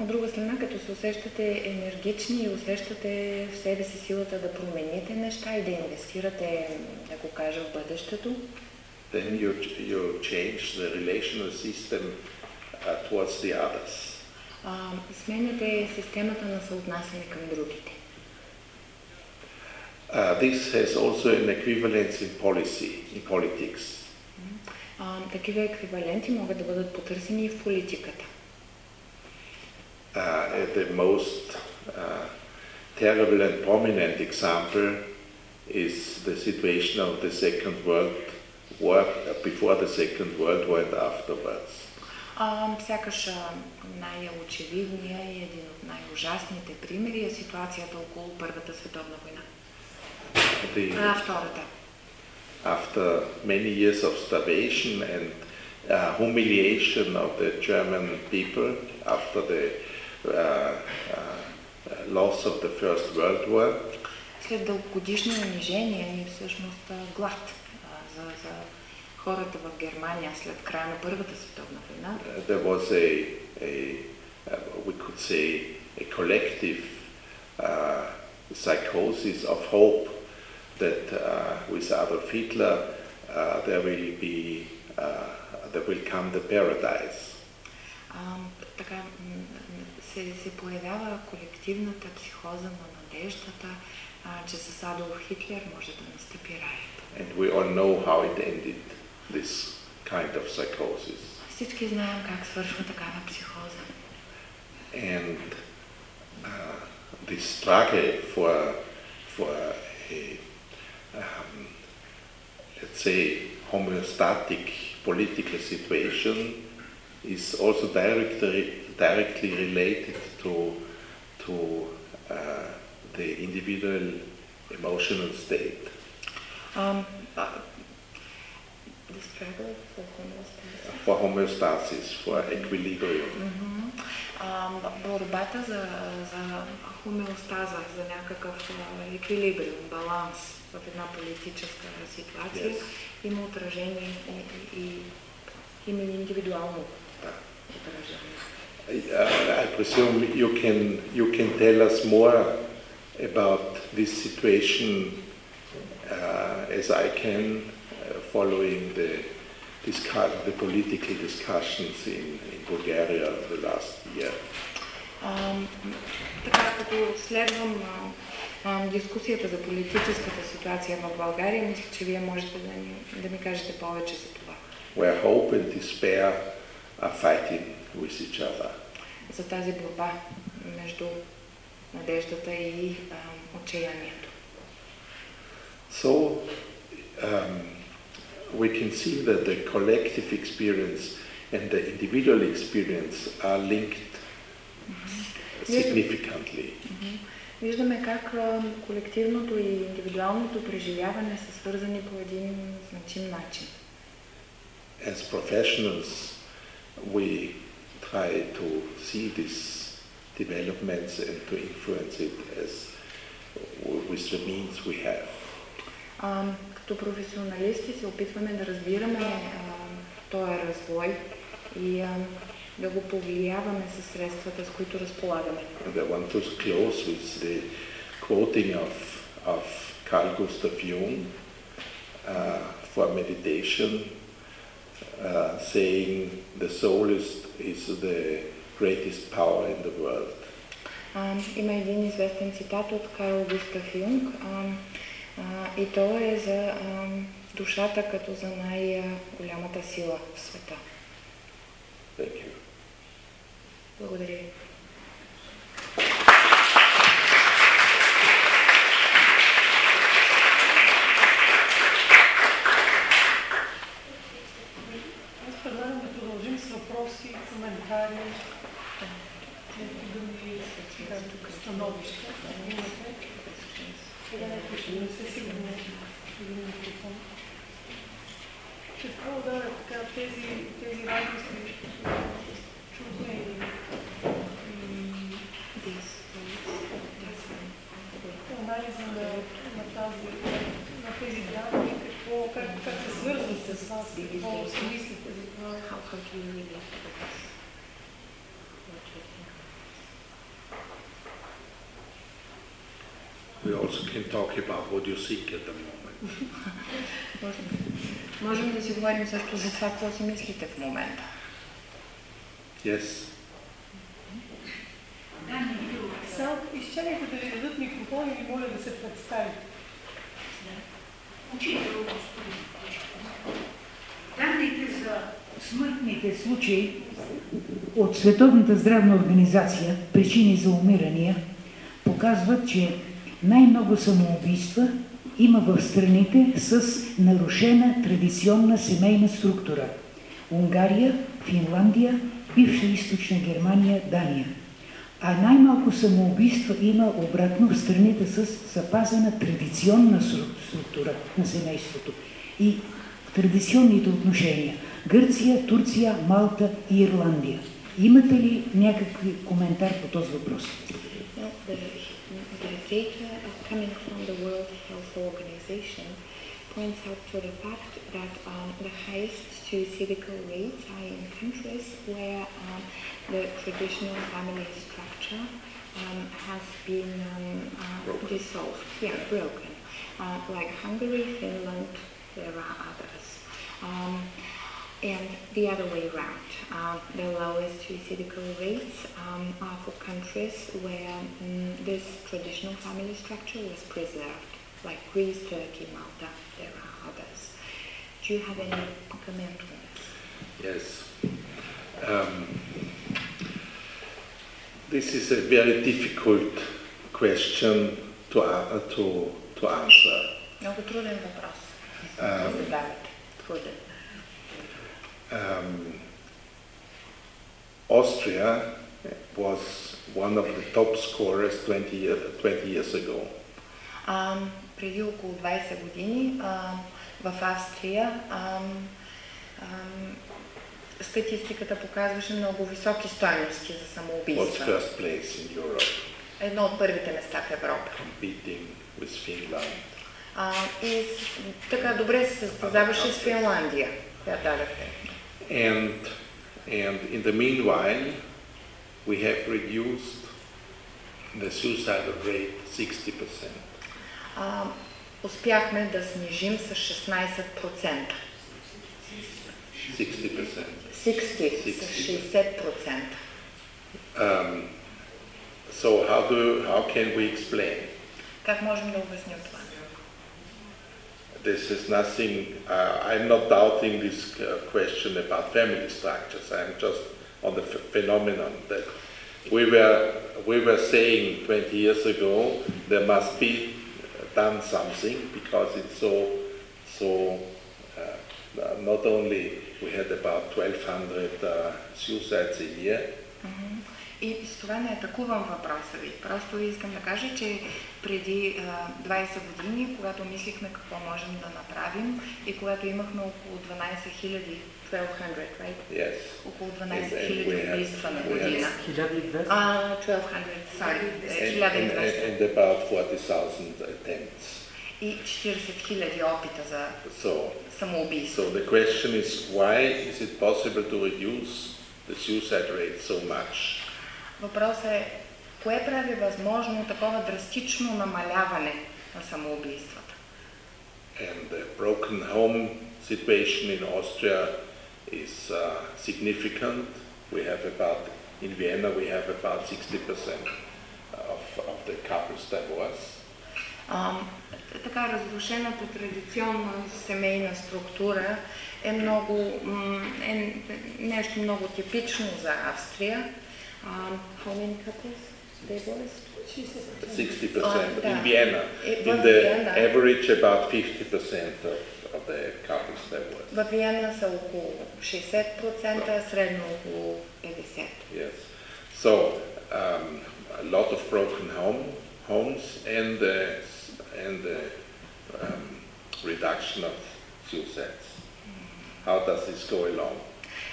От друга страна, като се усещате енергични и усещате в себе си силата да промените неща и да инвестирате, да го кажа, в бъдещето, then you, you change the relational system uh, towards the others. А, сменяте системата на съотнасяне към другите. Uh, this has also an equivalence in policy, in politics. А, такива еквиваленти могат да бъдат потърсени и в политиката. Uh, the most uh, terrible and prominent example is the situation of the Second World War, before the Second World War and afterwards. А, сякаш а, най-очевидният и един от най-ужасните примери е ситуацията около Първата световна война. The, А, втората. after many years of starvation and uh, humiliation of the German people after the uh, uh, loss of the First World War, След дългогодишно унижение и всъщност а, глад а, за, за хората в Германия след края на Първата световна война, uh, there was a, a uh, we could say, a collective uh, psychosis of hope that uh, with Adolf Hitler uh, there will be uh, there will come the paradise. а, така се, се появява колективната психоза на надеждата, а, че с Адолф Хитлер може да настъпи раят. And we all know how it ended, this kind of psychosis. Всички знаем как свършва такава психоза. And uh, the struggle for, for a, um, let's say, homeostatic political situation is also directly, directly related to, to uh, the individual emotional state. Um, uh, the struggle for homeostasis. For homeostasis, for equilibrium. Мгм. А, борбата за, за хомеостаза, за някакъв а, еквилибриум, баланс в една политическа ситуация Yes. има отражение и, и, и има и индивидуално Да. отражение. I, I presume you can, you can tell us more about this situation uh, as I can, uh, Following the, the political discussions in, in Bulgaria the last year. А, така, като следвам а, а, дискусията за политическата ситуация в България, мисля, че вие можете да, ни, да ми кажете повече за това. Where hope and despair are fighting with each other. За тази борба между надеждата и а, отчаянието. So um, we can see that the collective experience and the individual experience are linked significantly. Мгм. Виждаме как а, колективното и индивидуалното преживяване са свързани по един значим начин. As professionals, we try to see these developments and to influence it as with the means we have. А, като професионалисти се опитваме да разбираме този развой и да го повлияваме със средствата, с които разполагаме. And I want to close with the quoting of, of Carl Gustav Jung uh, for meditation, uh, saying the soul is, is the greatest power in the world. А, има един известен цитат от Карл Густав Юнг а, а, и то е за а, душата като за най-голямата сила в света. Благодаря ви. Аз предлагам да продължим с въпроси, коментари, някакви други така, становища. ако имате. Сега някой ще донесе сигурно един микрофон. Какво да така тези, тези радости чухме и, и анализа на, на, тази, на тези данни, какво, как, как се свързват с вас, какво си мислите за това. How have you relate to this? What you think? We also can talk about what you think at the moment. Можем, можем да си говорим също за това, какво си мислите в момента. Yes? Само изчакайте да ви дадат микрофон и ви моля да се представите. Учител, господин. Данните за смъртните случаи от Световната здравна организация, причини за умирания, показват, че най-много самоубийства има в страните с нарушена традиционна семейна структура. Унгария, Финландия, бивша източна Германия, Дания. А най-малко самоубийства има обратно в страните с запазена традиционна структура на семейството и традиционните отношения. Гърция, Турция, Малта и Ирландия. Имате ли някакви коментар по този въпрос? The, data coming from the World Health Organization points out to the fact that um, the highest suicidal rates are in countries where um, the traditional family structure um, has been um, uh, dissolved, yeah, broken, uh, like Hungary, Finland, there are others Um, and the other way around. Uh, the lowest suicidal rates um, are for countries where um, this traditional family structure was preserved, like Greece, Turkey, Malta, there are others. Do you have any comment on this? Yes. Um, this is a very difficult question to, uh, to, to answer. Много труден въпрос. Um, Задавате. Труден. um, Austria was one of the top scorers 20, year, 20 years ago. А, преди около 20 години а, в Австрия а, а, статистиката показваше много високи стойности за Was самоубийства. first place in Europe, Едно от първите места в Европа. competing with Finland. А, и така добре се състезаваше с Финландия, която дадахте. And, and in the meanwhile, we have reduced the suicidal rate 60%. А, успяхме да снижим с 16%. 60%. 60, с 60%. Um, so how do how can we explain? Как можем да обясним това? This is nothing. Uh, I'm not doubting this uh, question about family structures. I'm just on the ph- phenomenon that we were we were saying 20 years ago there must be done something because it's so so. Uh, not only we had about 1,200 uh, suicides a year, И с това не атакувам въпроса ви. Просто искам да кажа, че преди а, 20 години, когато мислихме какво можем да направим и когато имахме около 12 000, 1200, right? yes, Около And- 12 and 000 we have- убийства на година. 1200. А, 1200, sorry, and, and, 1200. and about 40,000 attempts. И 40 000 опита за So самоубийство. So the question is why is it possible to reduce the suicide rate so much? Въпросът е, кое прави възможно такова драстично намаляване на самоубийствата? And the broken home situation in Austria is uh, significant. We have about, in Vienna, we have about 60% of, of the couples divorce. А, така разрушената традиционна семейна структура е много е нещо много типично за Австрия. Um, how many couples divorced? 60% Oh, in yeah. Vienna. It In was the Vienna. average, about 50% of, of the couples divorce. В Виена са около 60%, средно около 50%. Yes. So um, a lot of broken home homes and the and the um, reduction of suicides. How does this go along?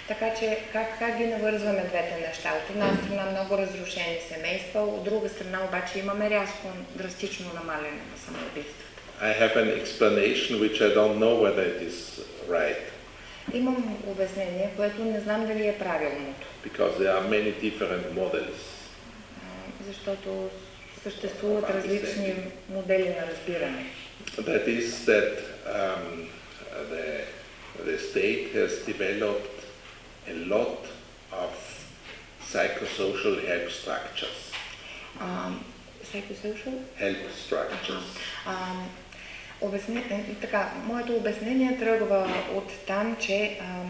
Така че как, как ги навързваме двете неща? От една страна много разрушени семейства, от друга страна обаче имаме рязко, драстично намаляне на самоубийствата. I have an explanation which I don't know whether it is right Имам обяснение, което не знам дали е правилното, because there are many different models. защото съществуват различни модели на разбиране. That is that um, the the state has developed a lot of psychosocial help structures. А, psychosocial? help structures. А, обясне, е, така, моето обяснение тръгва от там, че а,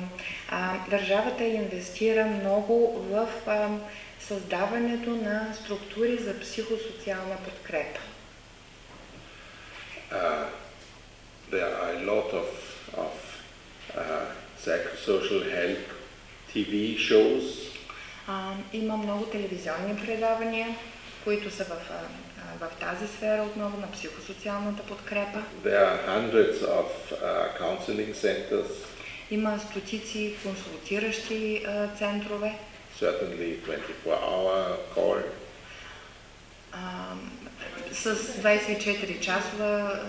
а, държавата инвестира много в а, създаването на структури за психосоциална подкрепа. Uh, there are a lot of, of uh, psychosocial help TV shows, А, има много телевизионни предавания, които са в, а, в тази сфера отново на психосоциалната подкрепа. there are hundreds of uh, counseling centers, Има стотици консултиращи а, центрове. certainly 24-hour call. а, с 24 часова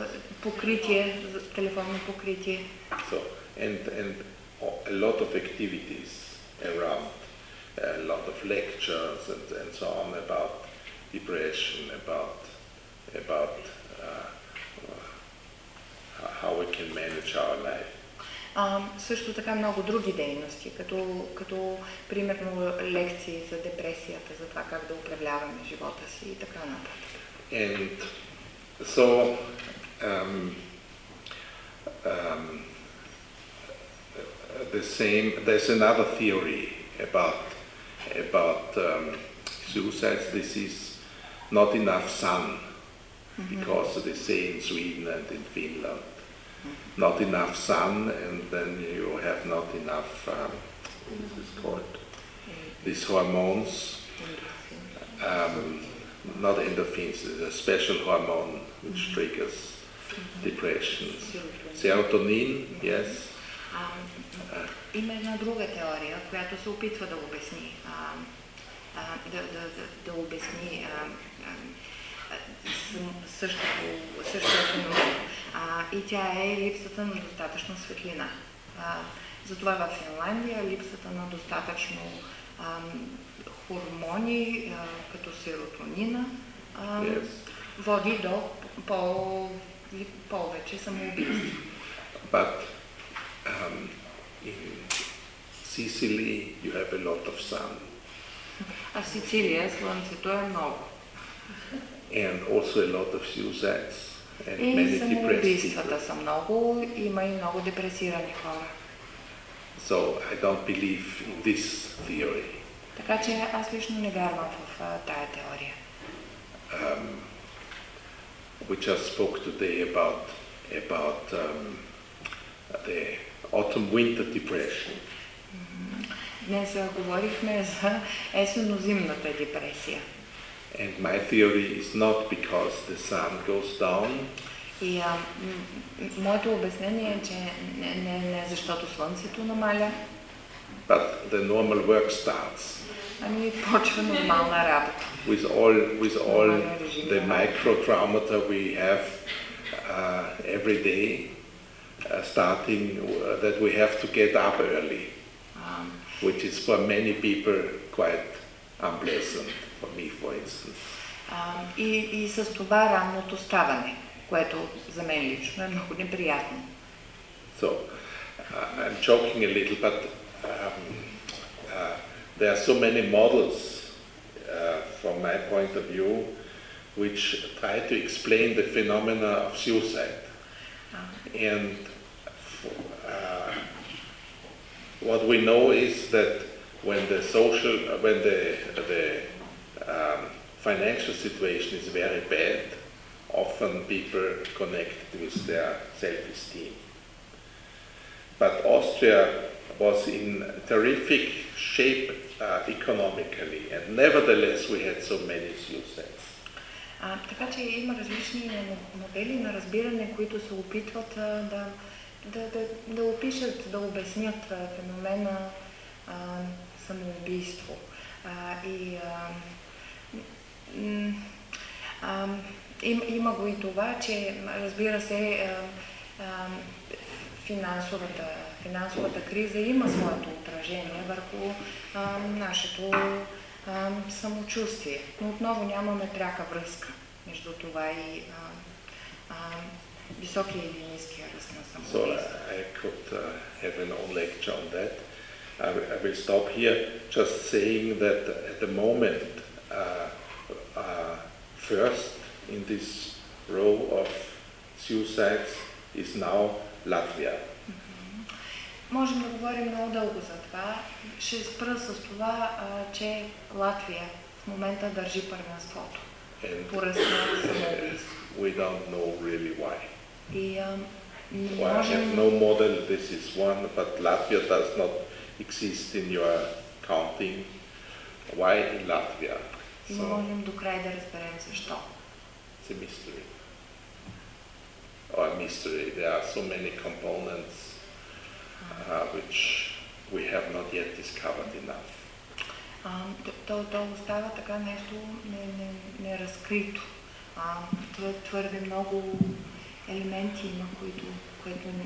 покритие, телефонно покритие. So, and, and a lot of activities around, a lot of lectures and, and so on about depression, about, about uh, how we can manage our life. А, също така много други дейности, като, като примерно лекции за депресията, за това как да управляваме живота си и така нататък. And so um, um, the same. There's another theory about about um, suicides. This is not enough sun, because they say in Sweden and in Finland, not enough sun, and then you have not enough. Um, what is this called? These hormones um, not endorphins, there's a special hormone which triggers depression. Serotonin, yes. А, има една друга теория, която се опитва да обясни, а, а, да, да, да, да обясни а, а, същото, същия феномен. А, и тя е липсата на достатъчно светлина. А, затова в Финландия липсата на достатъчно а, хормони, а, като серотонина, а, Yes. води до по, повече самоубийства. But um, in Sicily you have a lot of sun А в Сицилия слънцето е много. and also a lot of suicides and И many depressed people. самоубийствата са много, има и много депресирани хора. So I don't believe in this theory. Така че аз лично не вярвам в а, тая теория. Um, we just spoke today about about um, the autumn-winter depression. Днес а, говорихме за есенно-зимната депресия. And my theory is not because the sun goes down, И а, м- м- моето обяснение е, че не, не, не защото слънцето намаля, but the normal work starts ами почва нормална работа. with all with all the microchrometer we have uh, every day, uh, starting uh, that we have to get up early, А, which is for many people quite unpleasant. For me, for instance. а, и, и с това ранното ставане, което за мен лично е много неприятно. So uh, I'm joking a little, but um, uh, there are so many models, uh, from my point of view, which try to explain the phenomena of suicide. And f- uh, what we know is that when the social, when the, the um, financial situation is very bad, often people connect with their self-esteem. But Austria was in terrific shape uh, economically, and nevertheless we had so many suicides. А, така че има различни мо- модели на разбиране, които се опитват а, да, да, да, да опишат, да обяснят феномена а, самоубийство. А, и а, а, им, има го и това, че разбира се, а, а, финансовата, финансовата криза има своето отражение върху а, нашето а, самочувствие. Но отново нямаме пряка връзка между това и а, а, високия или ниския ръст на So самоубийство. I, I could uh, have an own lecture on that. I, will- I will stop here just saying that at the moment uh, uh, first in this row of suicides is now Latvia. Можем да говорим много дълго за това. Ще спра с това, а, че Латвия в момента държи първенството And по ръст на самоубийство. we don't know really why. И а, не Well, I have можем... no model, this is one, but Latvia does not exist in your counting. Why in Latvia? И не So можем до край да разберем защо. it's a mystery. Or a mystery. There are so many components uh, which we have not yet discovered enough. А, то, то, то остава така нещо неразкрито. Не, не твърде много елементи има, които, които не,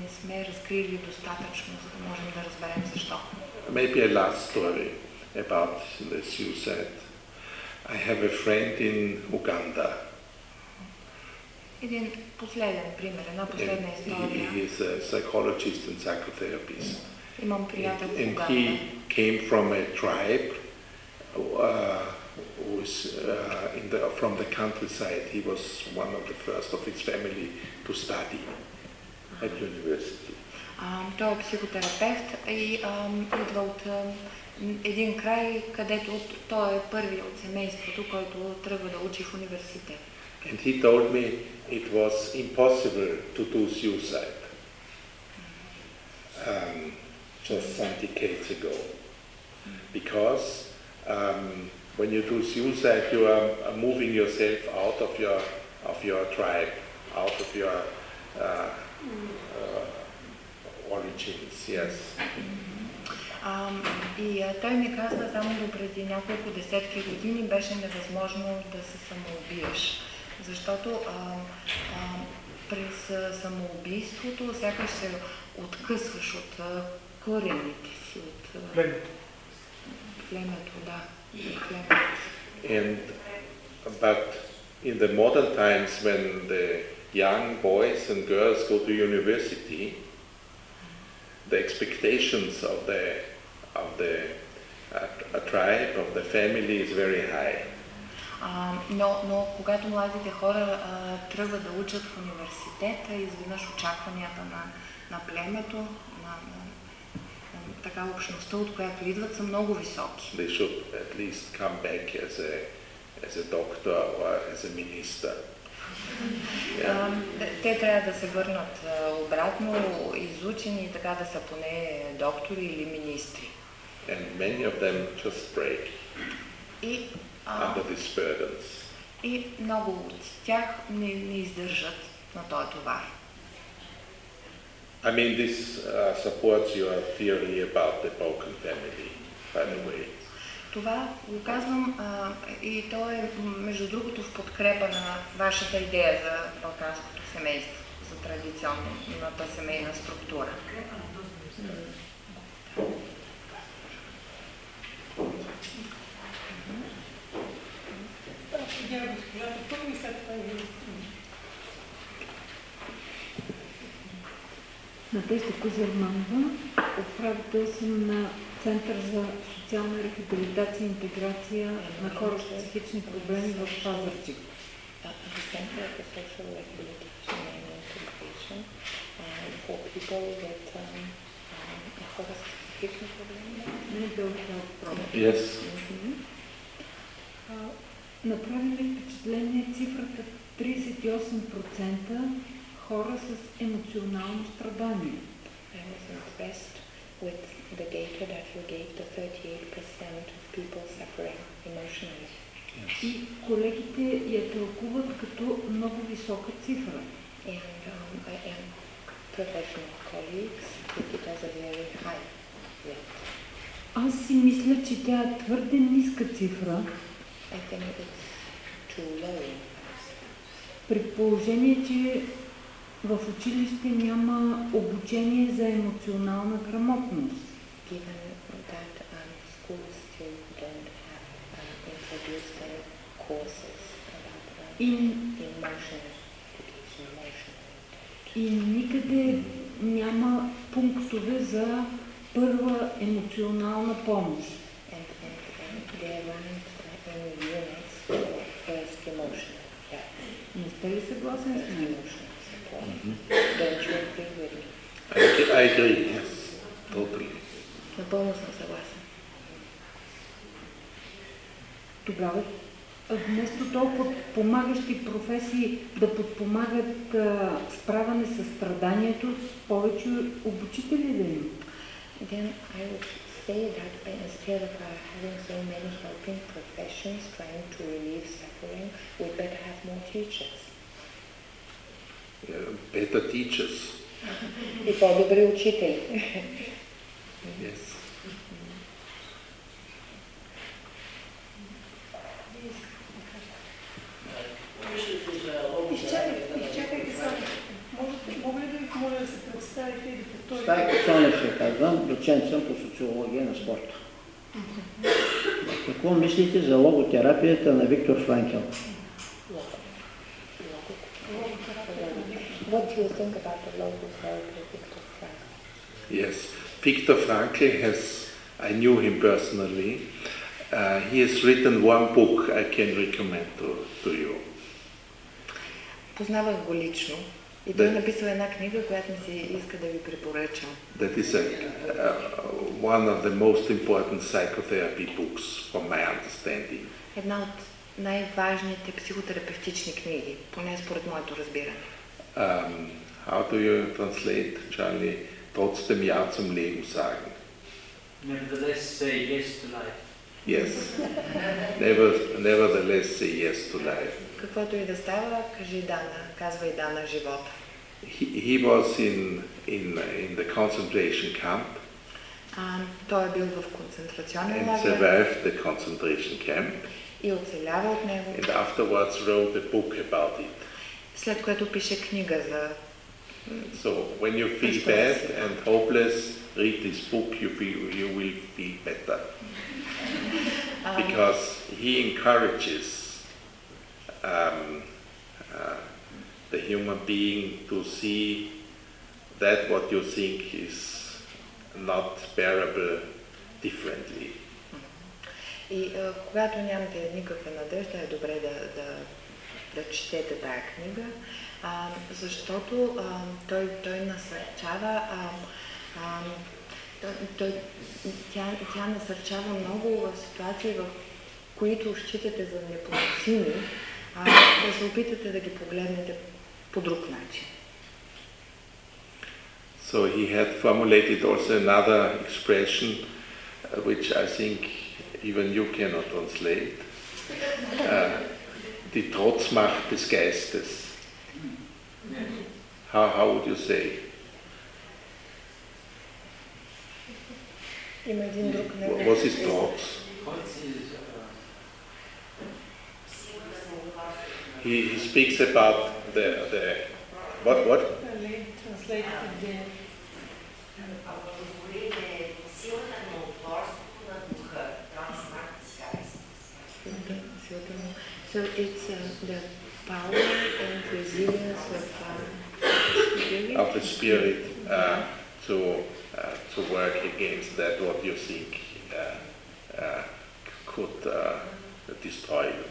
не сме разкрили достатъчно, за да можем да разберем защо. Maybe a last story about the suicide. I have a friend in Uganda. Един последен пример, една And последна he, история. he is a psychologist and psychotherapist. Имам приятел в And Уганда. he came from a tribe uh, who was uh, in the, from the countryside. He was one of the first of his family to study at university. А, той е психотерапевт и а, идва от а, един край, където той е първи от семейството, който тръгва да учи в университет. And he told me it was impossible to do suicide um, just some decades ago. Because um, when you do suicide, you are, are moving yourself out of your, of your tribe, out of your uh, uh, origins, yes. А, и а, той ми казва само до преди няколко десетки години беше невъзможно да се самоубиеш, защото а, а, през самоубийството сякаш се откъсваш от а, корените си, от а, Племето. племето, да. And but in the modern times, when the young boys and girls go to university, the expectations of the of the uh, a tribe of the family is very high. А, но, но когато младите хора а, тръгват да учат в университета, изведнъж очакванията на, на племето, на, на, така общността, от която идват, са много високи. They should at least come back as a as a doctor or as a minister. А, те- трябва да се върнат обратно, изучени, така да са поне доктори или министри. And many of them just break И, а, under these burdens. и много от тях не, не издържат на този товар. I mean, this uh, supports your theory about the broken family, by the way. Това го казвам а, и то е, между другото, в подкрепа на вашата идея за балканското семейство, за традиционната семейна структура. Госпожата и след това Надежда Козерманова, управител съм на Център за социална рехабилитация и интеграция на хора с психични проблеми в. Не е. Yes. А, Направи ми впечатление цифрата 38% хора с емоционално страдание. I was impressed with the data that you gave, the 38% of people suffering emotionally. И колегите я тълкуват като много висока цифра. And, um, I- and professional colleagues think it as a very high rate. Аз си мисля, че тя е твърде ниска цифра, I think it's too low. при положение, че в училище няма обучение за емоционална грамотност. given that um, schools still don't have uh, introduced their courses about uh, И, emotional и никъде няма пунктове за първа емоционална помощ. And, and, and there aren't uh, any units for first сте ли съгласен с него? Don't you agree with me? I, I agree, yes, totally. Напълно съм съгласен. Тогава вместо толкова помагащи професии да подпомагат а, справяне с страданието, повече обучители да има. Then I would say that instead of uh, having so many helping professions trying to relieve suffering, we better have more teachers. Yeah, better teachers, И по-добри учители. yes. Стайко Цонев се казвам, доцент съм по социология на спорта. Какво мислите за логотерапията на Виктор Франкел? What do you think about the logotherapy of Viktor Frankl? Yes, Viktor Frankl has, I knew him personally. Uh, he has written one book I can recommend to, to you. Познавах го лично и той е написал една книга, която ми се иска да ви препоръчам. That is a, uh, one of the most important psychotherapy books, from my understanding. Една от най-важните психотерапевтични книги, поне според моето разбиране. Um, how do you translate, Charlie? Trotzdem Ja zum Leben sagen. Nevertheless, say yes to life. Yes. Never, nevertheless, say yes to life. Каквото и да става, кажи да на, казвай да на живота. He, he was in, in, in the concentration camp А, той е бил в концентрационен and лагер survived the concentration camp и оцелява от него, and afterwards wrote a book about it. след което пише книга за... So when you feel bad and hopeless, read this book, you, feel, you will feel better. А, Because he encourages um, uh, the human being to see that what you think is not bearable differently. И а, когато нямате никаква надежда, е добре да, да, да четете тая книга, а, защото а, той, той насърчава, а, а, той, тя, тя насърчава много в ситуации, в които считате за непоносими, а, да се опитате да ги погледнете по друг начин. So he had formulated also another expression, uh, which I think even you cannot translate. Uh, die Trotzmacht des Geistes. How, how would you say? Was ist Trotz? He, he speaks about the, the what, what? Translated the So it's uh, the power and resilience of uh, of the spirit uh, to uh, to work against that what you think uh, uh, could uh, destroy you.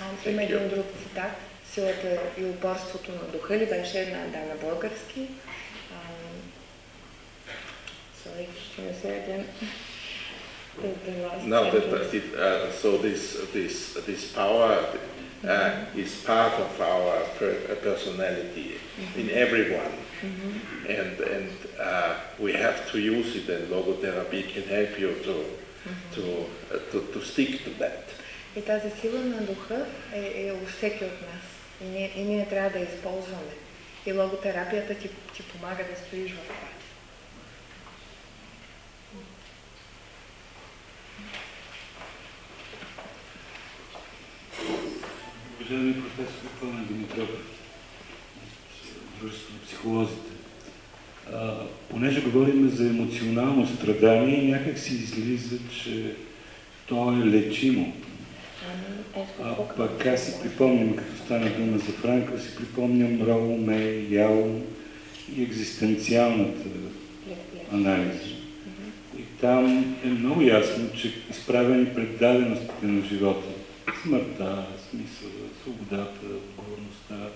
А, има един друг цитат. Силата и упорството на духа ли беше на, да, на български. Um, sorry, can you say again? The, the last Now that sentence. it, uh, so this this this power uh, is part of our per- uh, personality in everyone, and and uh, we have to use it. And logotherapy can help you to to uh, to, to stick to that. И тази сила на духа е, е у всеки от нас. И ние, и ние трябва да я използваме. И логотерапията ти, ти помага да стоиш в това. Уважаеми професор Пълна Димитров, дружество на психолозите, а, понеже говорим за емоционално страдание, някак си излиза, че то е лечимо. Ами, А пък аз си припомням, като стана дума за Франко, си припомням Роу, Мей, Яо и екзистенциалната анализ. И там е много ясно, че изправени пред даденостите на живота, смъртта, смисъла, свободата, отговорността.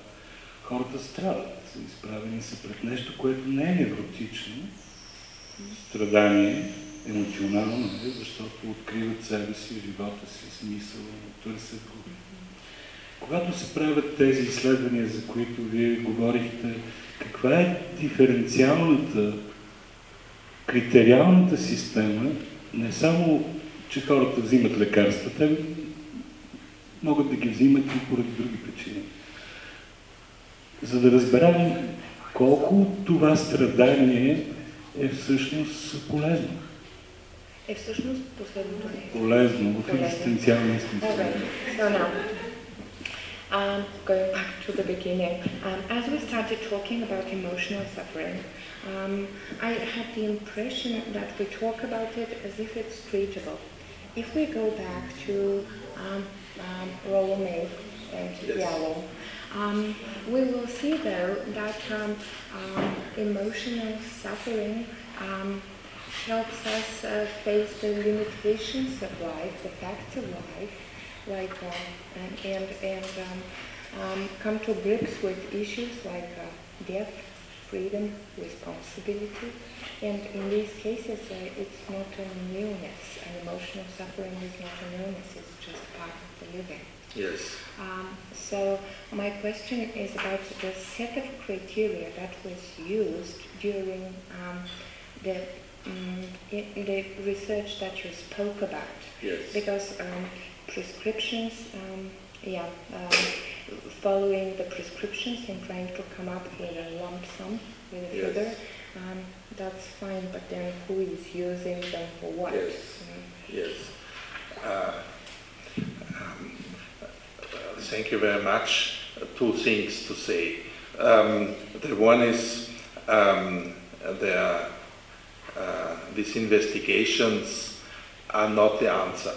Хората страдат, изправени са пред нещо, което не е невротично, страдание, емоционално, нали, защото откриват себе си, живота си, смисъл, търсят го. Когато се правят тези изследвания, за които вие говорихте, каква е диференциалната, критериалната система, не само, че хората взимат лекарства, те могат да ги взимат и поради други причини. За да разберем колко това страдание е всъщност полезно. Е всъщност последното нещо. Полезно в екзистенциалния смисъл. Alright, so now, um, going back to the beginning, um, as we started talking about emotional suffering, um, I had the impression that we talk about it as if it's treatable. If we go back to um, um, Rollo May and Yes. Yalo, um, we will see though that um, um, emotional suffering um, helps us uh, face the limitations of life, the facts of life, like um, and and, and um, um, come to grips with issues like uh, death, freedom, responsibility, and in these cases uh, it's not an illness. An emotional suffering is not an illness; it's just part living. Yes. Um, so my question is about the set of criteria that was used during um, the, um, the research that you spoke about. Yes. Because um, prescriptions, um, yeah, um, following the prescriptions and trying to come up with a lump sum, with a Yes. figure, um, that's fine, but then who is using them for what? Yes. Mm. Yes. Uh, um, thank you very much. Two things to say. Um, the one is um, the, uh, these investigations are not the answer.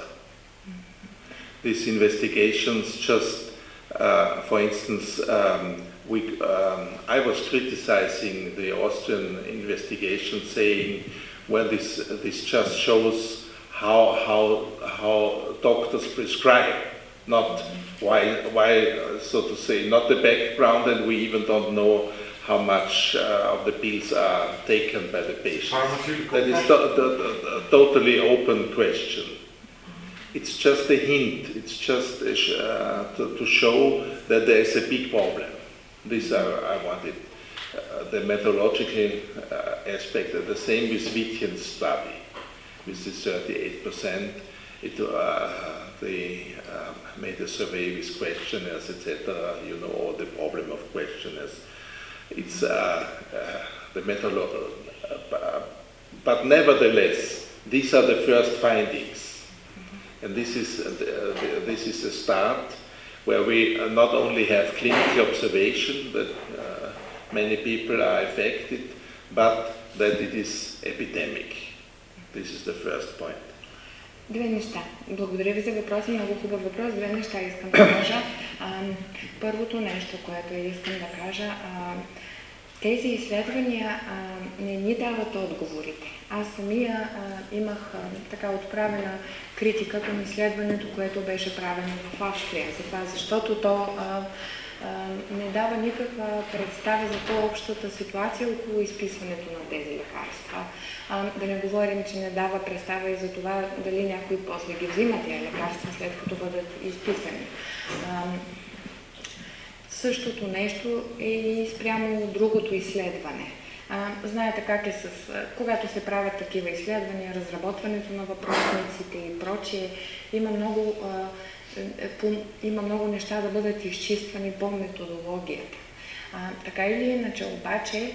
These investigations just, uh, for instance, um, we, um, I was criticizing the Austrian investigation, saying, well, this, this just shows how, how, how doctors prescribe, not why, why, so to say, not the background, and we even don't know how much uh, of the pills are taken by the patient. That is to- totally open question. It's just a hint. It's just a sh- uh, to, to show that there is a big problem. This I, I wanted. Uh, the methodological uh, aspect, the same with Wittgen's study, with the 38%. It, uh, they um, made a survey with questionnaires, etc. You know, all the problem of questionnaires. It's uh, uh, the methodology. Uh, but nevertheless, these are the first findings. And this is, uh, this is a start where we uh, not only have clinical observation that uh, many people are affected, but that it is epidemic. This is the first point. Две неща. Благодаря ви за въпроса. Много хубав въпрос. Две неща искам да кажа. Първото нещо, което искам да кажа, тези изследвания не ни дават отговорите. Аз самия имах така отправена критика към изследването, което беше правено в Австрия, за това, защото то не дава никаква представа за по-общата ситуация около изписването на тези лекарства. Да не говорим, че не дава представа и за това дали някой после ги взима тези лекарства, след като бъдат изписани. Същото нещо е и спрямо другото изследване. А, знаете как е с... Когато се правят такива изследвания, разработването на въпросниците и прочие, има много, а, има много неща да бъдат изчиствани по методологията. А, така или иначе, обаче,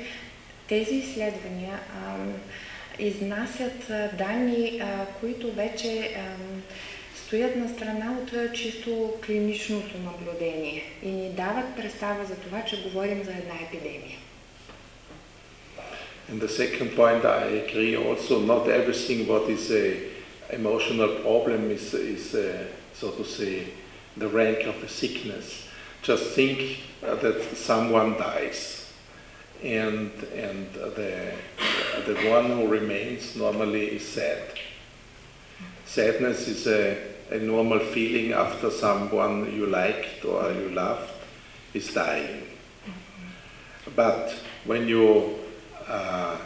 тези изследвания а, изнасят а, данни, а, които вече а, стоят на страна от чисто клиничното наблюдение и ни дават представа за това, че говорим за една епидемия. And the second point, I agree also, not everything what is a emotional problem is, is uh, so to say, the rank of a sickness. Just think uh, that someone dies and, and the, the one who remains normally is sad. Sadness is a, a normal feeling after someone you liked or you loved is dying. But when you uh,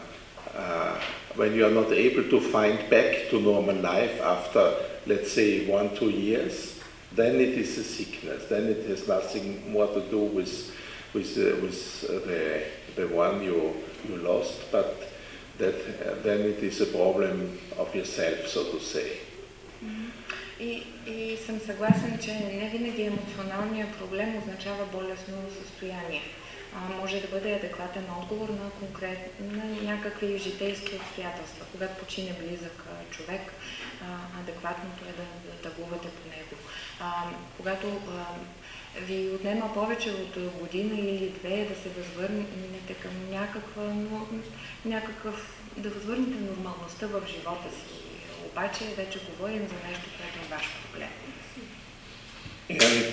uh, when you are not able to find back to normal life after, let's say, one two years, then it is a sickness. Then it has nothing more to do with with uh, with uh, the the one you you lost, but that uh, then it is a problem of yourself, so to say. И, и съм съгласен, че не винаги емоционалният проблем означава болестно състояние. А, може да бъде адекватен отговор на, конкрет, на някакви житейски обстоятелства. Когато почине близък човек, адекватното е да, да тъгувате по него. А, когато а, ви отнема повече от година или две да се възвърнете към някаква, някакъв, да възвърнете нормалността в живота си. Обаче вече говорим за нещо, което е ваш проблем. And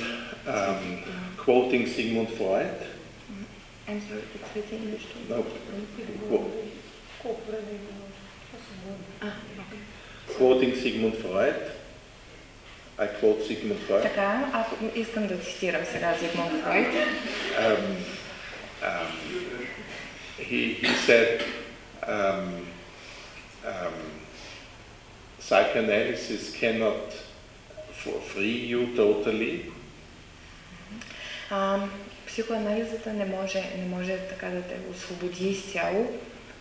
um, quoting Sigmund Freud, I'm sorry, it's in English no, qu- Колко quoting Sigmund Freud, I quote Sigmund Freud. Така, ако искам да цитирам сега Зигмунд Фройд. um, um, he, he said um, um, psychoanalysis cannot f- free you totally, А, психоанализата не може, не може така да те освободи изцяло.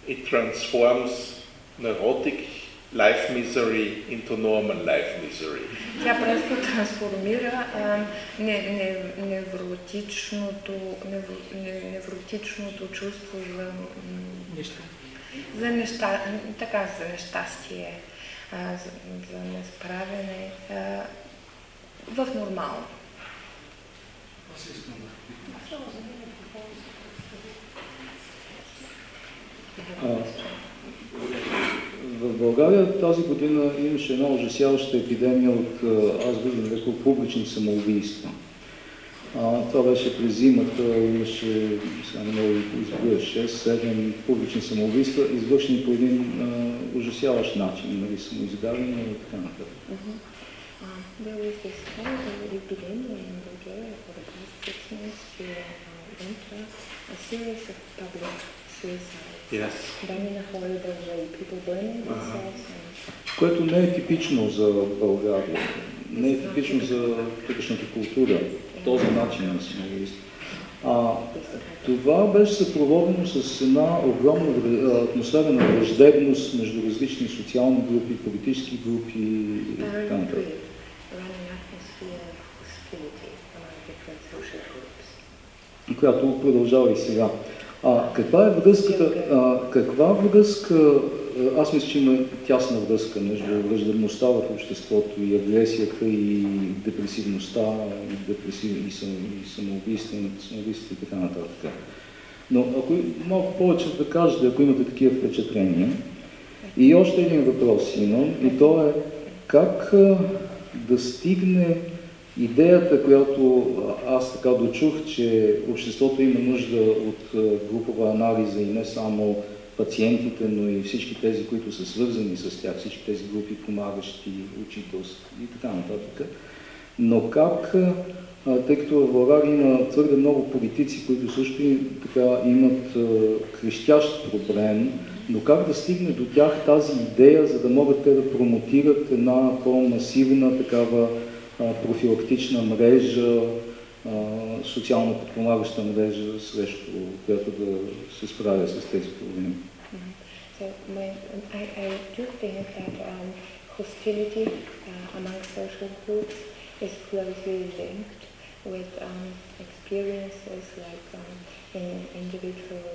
it transforms neurotic life misery into normal life misery. Тя просто трансформира а, не, не, невротичното, невро, не, невротичното чувство за, за неща, така, за нещастие, а, за, за несправяне а, в нормално. Аз искам да В България тази година имаше една ужасяваща епидемия от, аз бих нарекал, публични самоубийства. А, това беше през зимата, имаше, сега да изброя, 6-7 публични самоубийства, извършени по един а, ужасяващ начин, нали, самоизгаряне и така нататък. Uh, public suicides Yes. and Което не е типично за България, не е типично за тъкашната култура, този начин на самоубийство. А, това беше съпроводено с една огромна атмосфера на враждебност между различни социални групи, политически групи и така нататък. която продължава и сега. А, каква е връзката, а, каква връзка, аз мисля, че има тясна връзка между враждебността в обществото и агресията и депресивността и, депресив, и, сам, и самоубийство, и така нататък. Но ако малко повече да кажете, ако имате такива впечатления. И още един въпрос имам, и то е как да стигне идеята, която аз така дочух, че обществото има нужда от групова анализа и не само пациентите, но и всички тези, които са свързани с тях, всички тези групи, помагащи, учителски и така нататък. Но как, тъй като в България има твърде много политици, които също така имат крещящ проблем, но как да стигне до тях тази идея, за да могат те да промотират една по-масивна такава профилактична мрежа, социално подпомагаща мрежа, срещу която да се справя с тези проблеми. So my, I, I do think that um, hostility uh, among social groups is closely linked with um, experiences like um, in individual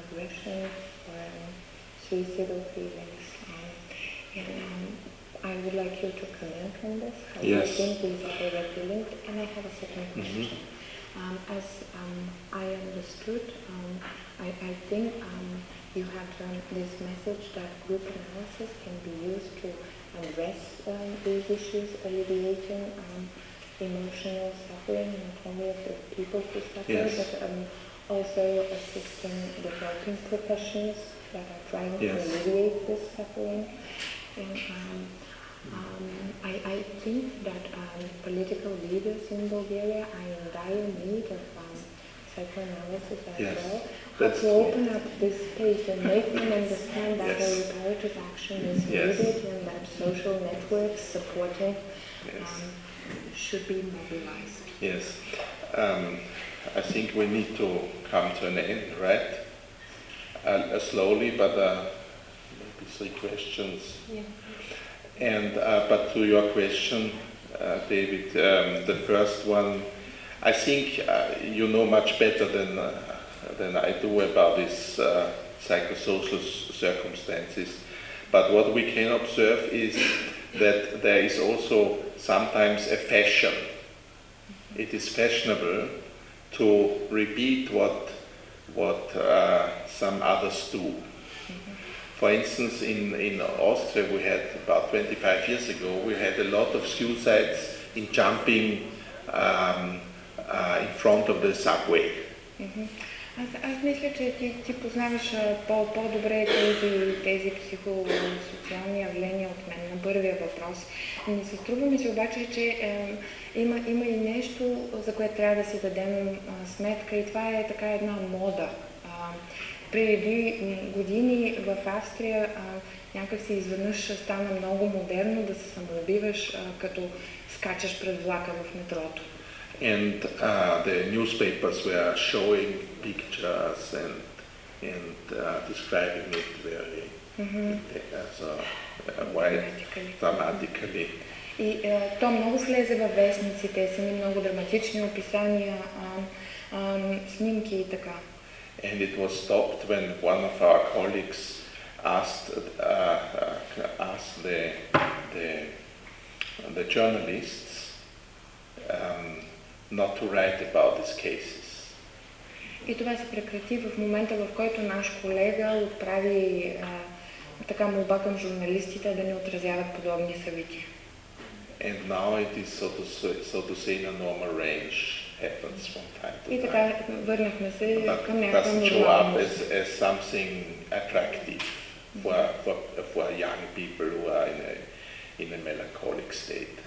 aggression or um, suicidal feelings. Um, and um, I would like you to comment on this. How Yes. you think these are directly linked? And I have a second question. Um, as um, I understood, um, I, I think um, you have done this message that group analysis can be used to address um, these issues, alleviating um, emotional suffering, not only of the people who suffer, Yes. but um, also assisting developing professions that are trying Yes. to alleviate this suffering. And um, I, I think that um, political leaders in Bulgaria are in dire need of um, psychoanalysis as Yes, well. How to open up this space and make them understand that Yes. a reparative action is Yes. needed and that social networks supporting Yes. um, should be mobilized. Yes. Um, I think we need to come to an end, right? Uh, uh, slowly, but uh, maybe three questions. Yeah. And uh, but to your question, uh, David, um, the first one, I think uh, you know much better than than I do about these psychosocial circumstances. But what we can observe is that there is also sometimes a fashion. It is fashionable to repeat what what uh, some others do. For instance, in, in Austria, we had about 25 years ago, we had a lot of suicides in jumping um, uh, in front of the subway. Мгм. Аз, аз мисля, че ти, ти познаваш а, по, по-добре тези, тези психосоциални явления от мен на първия въпрос. Но се струва ми се обаче, че е, има, има и нещо, за което трябва да си дадем а, сметка и това е така една мода. А, преди години в Австрия а, някак си изведнъж стана много модерно да се самоубиваш, а, като скачаш пред влака в метрото. And uh, the newspapers were showing pictures and, and uh, describing it very uh, so, uh, wide, Dramatically. dramatically. И е, то много влезе във вестниците, сами много драматични описания, а, а, снимки и така. And it was stopped when one of our colleagues asked, uh, uh, asked the, the, the journalists um, not to write about these cases. И това се прекрати в момента, в който наш колега отправи а, така молба към журналистите да не отразяват подобни събития. And now it is, so to say, so to say in a normal range, Happens from time to И така върнахме се към някаква doesn't show up нормалност. as, as something attractive for, for, for young people who are in a, in a melancholic state.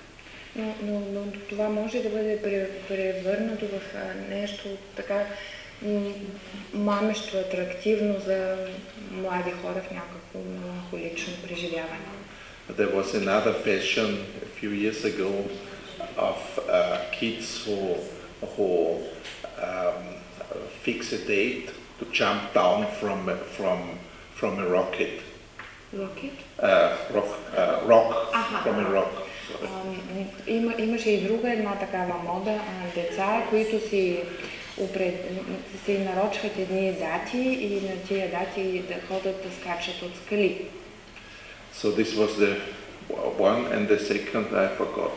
Но, но, но това може да бъде пре- превърнато в нещо така мамещо, атрактивно за млади хора в някакво меланхолично преживяване. There was another fashion a few years ago of uh, kids who, who um, fix a date to jump down from, a- from, from a rocket. Рокет? Uh, rock, uh, rock Аха. from a rock. Ам, Има, имаше и друга една такава мода. а, Деца, които си, упред, си нарочват едни дати и на тия дати да ходят да скачат от скали. So this was the one, and the second I forgot.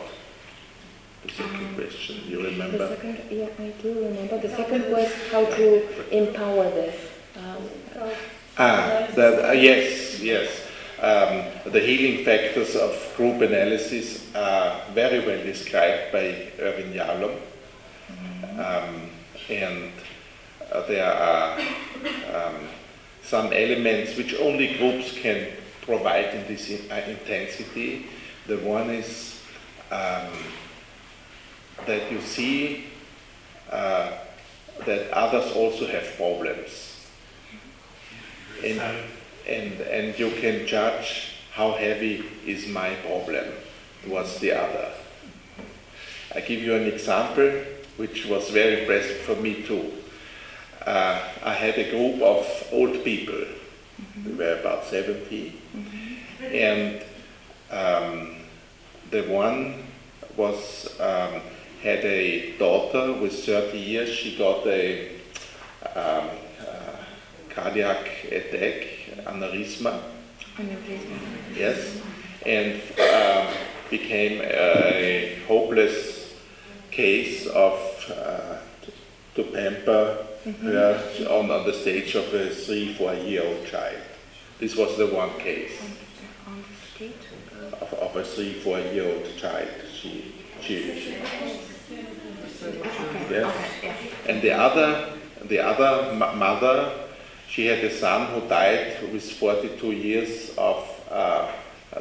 The second question, you The remember? second, yeah, I do remember. The second was how to empower this. Um, Ah, that, uh, yes, yes. Um, the healing factors of group analysis are very well described by Irvin Yalom. Um, and uh, there are um, some elements which only groups can provide in this in, uh, intensity. The one is um, that you see uh, that others also have problems and, and, and you can judge how heavy is my problem towards the other. I give you an example which was very impressive for me too. Uh, I had a group of old people, we were about 70, and um, the one was um, had a daughter with 30 years. She got a um, uh, cardiac attack, aneurysma, aneurysm. yes, and um, became a hopeless case of uh, to pamper her on, on the stage of a three, four year old child. This was the one case On the of, of a three, four year old child. She, she, she Okay. Okay, yeah. And the other, the other mother, she had a son who died with 42 years of uh,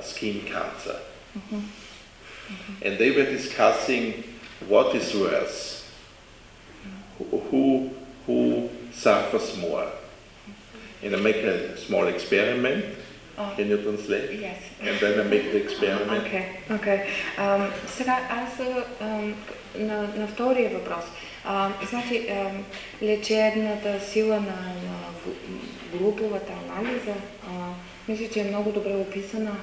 skin cancer. Mm -hmm. Mm -hmm. And they were discussing what is worse, who, who suffers more. And I make a small experiment. Oh. Can you translate? Yes. And then I make the experiment. Okay, okay. Um, I also um, на, на втория въпрос. А, значи, ам, лечебната сила на, на груповата анализа, а, мисля, че е много добре описана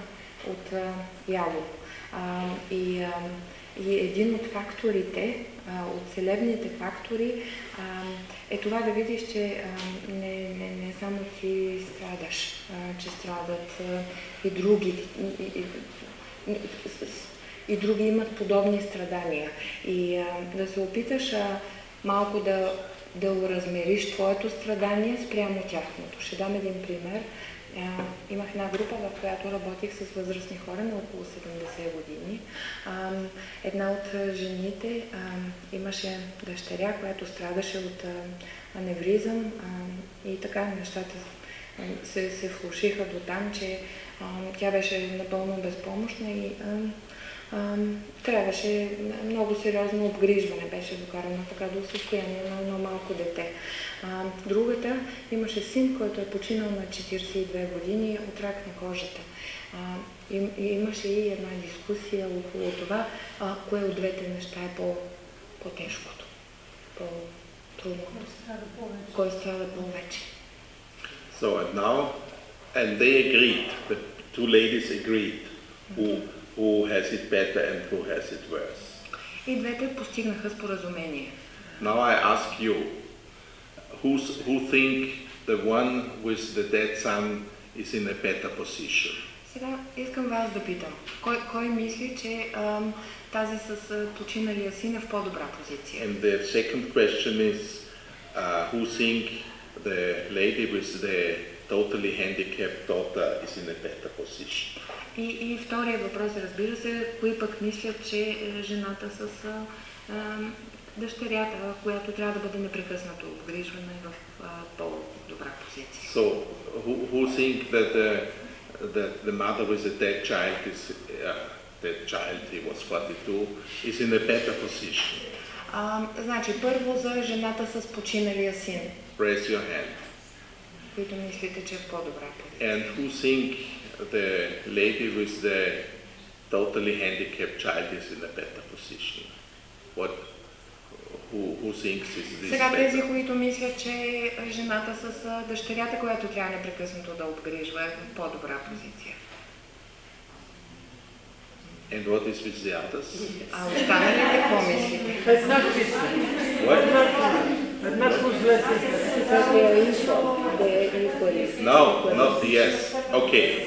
от а, Яло. А, и, ам, и един от факторите, а, от целебните фактори, а, е това да видиш, че а, не, не, не само ти страдаш, а, че страдат а, и други. И, и, и, и други имат подобни страдания. И а, да се опиташ а, малко да, да уразмериш твоето страдание спрямо тяхното. Ще дам един пример. А, имах една група, в която работих с възрастни хора на около 70 години. А, една от жените а, имаше дъщеря, която страдаше от а, аневризъм а, и така нещата се, се влушиха до там, че а, тя беше напълно безпомощна и а, трябваше много сериозно обгрижване, беше докарана така до състояние на едно малко дете. А, другата имаше син, който е починал на 42 години от рак на кожата. А, и, и имаше и една дискусия около това, а, кое от двете неща е по, по-тежкото, по-трудното. Кой страда повече? So and now, and they agreed, the two ladies agreed who, who has it better and who has it worse. И двете постигнаха споразумение. Now I ask you, who's, who think the one with the dead son is in a better position? Сега искам вас да питам. Кой, кой мисли, че ам, тази с а, починалия син е в по-добра позиция? And the second question is, uh, who think the lady with the totally handicapped daughter is in a better position? И, и втория въпрос, разбира се, кои пък мислят, че е, жената с а, а, дъщерята, която трябва да бъде непрекъснато обгрижвана е в а, по-добра позиция. So, who, who think that the, that the mother with a dead child is, uh, dead child, he was 42, is in a better position? А, значи, първо за жената с починалия син, Raise your hand. които мислите, че е в по-добра позиция. And who think the lady with the totally handicapped child is in a better position? What, who, who thinks is this Сега тези, които мислят, че жената с дъщерята, която трябва непрекъснато да обгрижва, е в по-добра позиция. And what is with the others? А останалите какво мислите? Еднакви са. What? Еднакво зле са. No, not yes. Okay.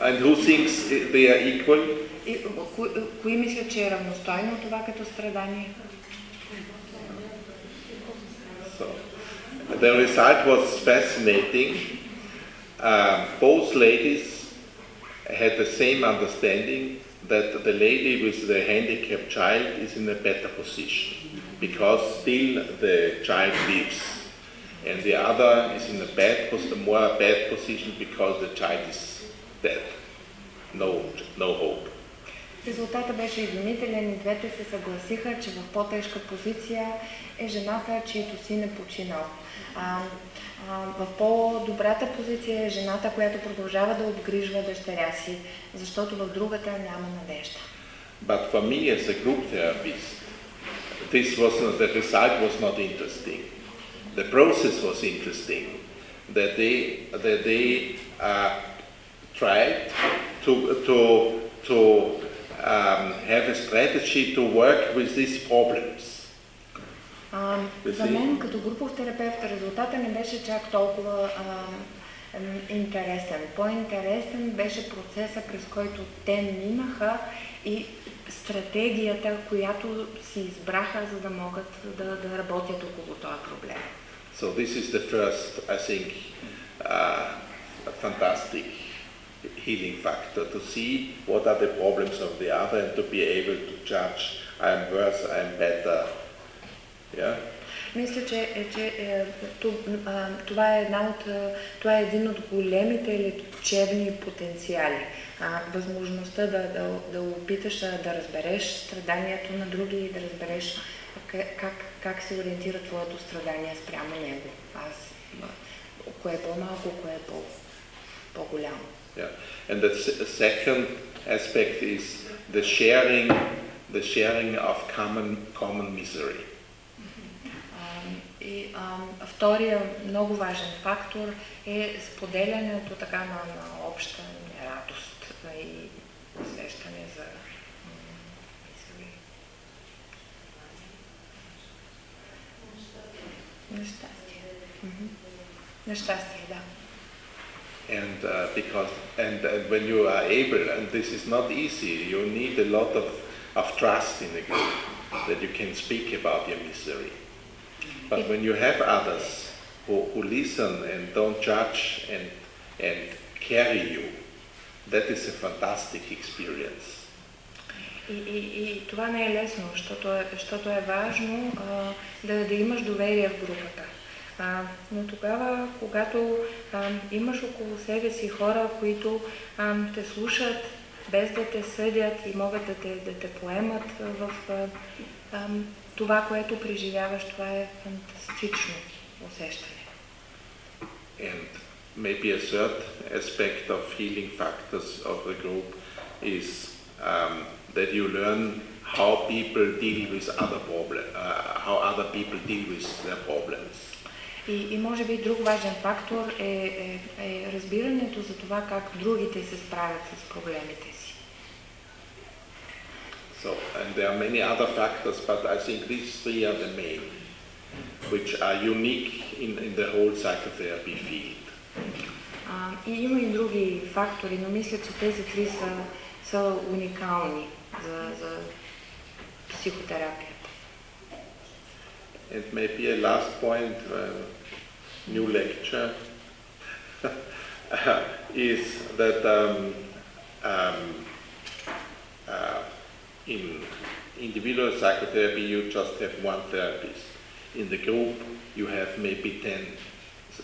And who thinks they are equal? И, кои, кои мислят, че е равностойно това като страдание? So, the result was fascinating. Um, both ladies had the same understanding that the lady with the handicapped child is in a better position because still the child lives. And the other is in a bad, pos- more bad position because the child is dead. No, no hope. Резултата беше изумителен и двете се съгласиха, че в по-тежка позиция е жената, чието син е починал. В по-добрата позиция е жената, която продължава да обгрижва дъщеря си, защото в другата няма надежда. But for me as a group therapist, this was not, the result was not interesting. The process was interesting. That they, that they uh, tried to, to, to um, have a strategy to work with these problems. А, за мен като групов терапевт резултата не беше чак толкова а, интересен. По-интересен беше процеса, през който те минаха и стратегията, която си избраха, за да могат да, да работят около този проблем. So this is the first, I think, uh, fantastic healing factor to see what are the problems of the other and to be able to judge I am worse, I am better. Yeah. Мисля, че, е, че е, това, е една от, това е един от големите лечебни потенциали. А, възможността да, да, да опиташ да разбереш страданието на други и да разбереш как, как се ориентира твоето страдание спрямо него. Аз, кое е по-малко, кое е по, по-голямо. Yeah. And the second aspect is the sharing, the sharing of common, common misery. И ам, втория много важен фактор е споделянето така на, на обща радост и усещане за м, мисъли. Нещастие. Нещастие, да. And uh, because and, and when you are able, and this is not easy, you need a lot of, of trust in a group that you can speak about your misery. But when you have others who, who listen and don't judge and and carry you, that is a fantastic experience. И, и, и това не е лесно, защото е, защото е важно а, да, да имаш доверие в групата. А, но тогава, когато а, имаш около себе си хора, които а, те слушат без да те съдят и могат да те, да те поемат в а, а, това, което преживяваш, това е фантастично усещане. And maybe a third aspect of healing factors of the group is um, that you learn how people deal with other problem, uh, how other people deal with their problems. И, и може би друг важен фактор е, е, е разбирането за това как другите се справят с проблемите. So, and there are many other factors, but I think these three are the main, which are unique in, in the whole psychotherapy field. А, и има и други фактори, но мисля, че тези три са, са уникални за, за психотерапията. And maybe a last point, uh, new lecture, is that um, um, uh, in individual psychotherapy you just have one therapist. In the group you have maybe 10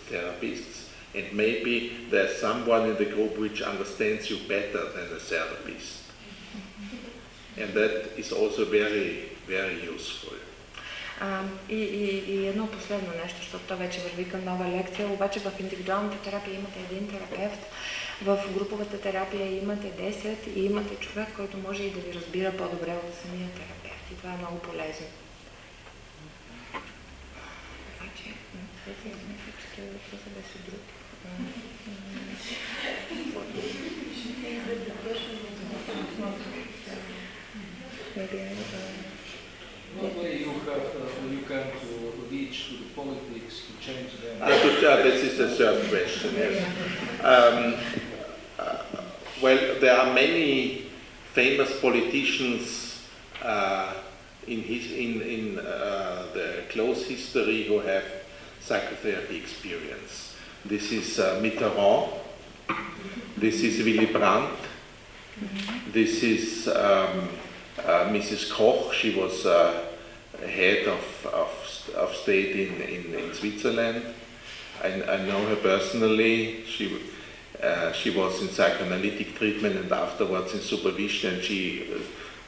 therapists, and maybe there's someone in the group which understands you better than a therapist. And that is also very, very useful. А, и, и, и едно последно нещо, защото то вече върви към нова лекция, обаче в индивидуалната терапия имате един терапевт, в груповата терапия имате 10 и имате човек, който може и да ви разбира по-добре от самия терапевт. И това е много полезно. Обаче, тези, мисля, че този въпрос беше друг. Maybe I, What way you have, uh, when you come to reach to the politics to change them? Good, this is the third question. Yes. Um, well, there are many famous politicians uh, in, his, in, in uh, the close history who have psychotherapy experience. This is uh, Mitterrand. This is Willy Brandt. This is um, uh, Mrs. Koch. She was uh, head of, of, of state in, in, in Switzerland. I, I know her personally. She, uh, she was in psychoanalytic treatment and afterwards in supervision, and she uh,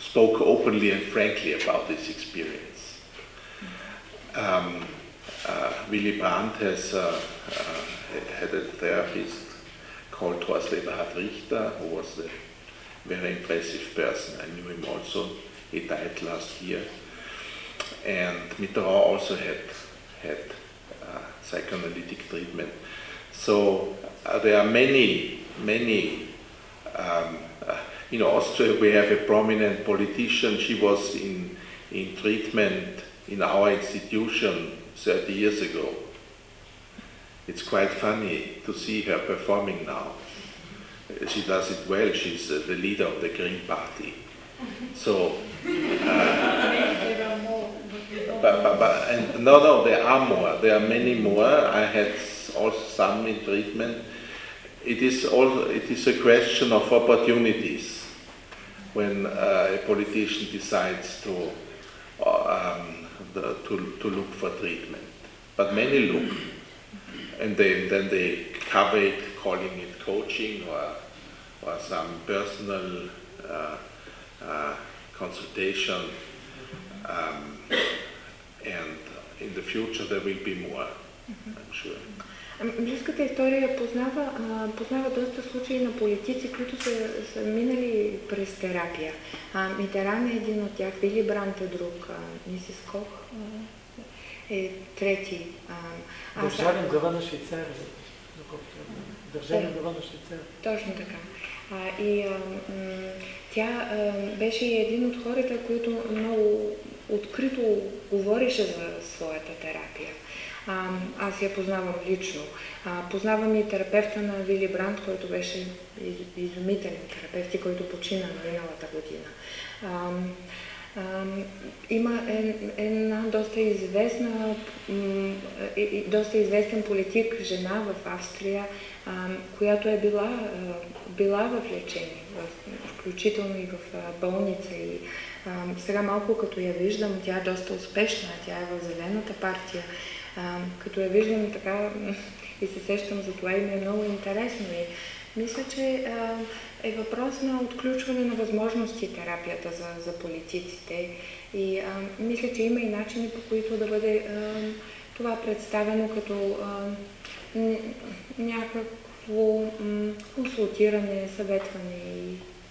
spoke openly and frankly about this experience. Um, uh, Willy Brandt has uh, uh, had a therapist called Horst Eberhard Richter, who was a very impressive person. I knew him also. He died last year. And Mitterrand also had had psychoanalytic treatment. So uh, there are many, many. Um, uh, in Austria, we have a prominent politician. She was in in treatment in our institution 30 years ago. It's quite funny to see her performing now. Uh, She does it well. She's uh, the leader of the Green Party. So, but, but, but and no, no, there are more. There are many more. I had also some in treatment. It is all. It is a question of opportunities when uh, a politician decides to uh, um, the, to to look for treatment. But many look, and then they cover it, calling it coaching or or some personal uh, uh, consultation. Um, and in the future there will be more, I'm sure. Близката история познава, а, познава доста случаи на политици, които са, са минали през терапия. А, Митеран е един от тях, Вили Брант е друг, а, Мисис Кох е трети. А, Държавен глава на Швейцария. знам. Държавен глава на Швейцария. Точно така. А, и а, тя а, беше и един от хората, които много открито говореше за своята терапия. Аз я познавам лично. Познавам и терапевта на Вили Бранд, който беше из- изумителен терапевт и който почина миналата година. Има една доста известна, доста известен политик, жена в Австрия, която е била, била в лечение, включително и в болница. И, сега малко като я виждам, тя е доста успешна, тя е в Зелената партия. А, като я виждам така и се сещам за това и ми е много интересно. И мисля, че а, е въпрос на отключване на възможности терапията за, за политиците. И а, мисля, че има и начини по които да бъде а, това представено като а, някакво м, консултиране, съветване и,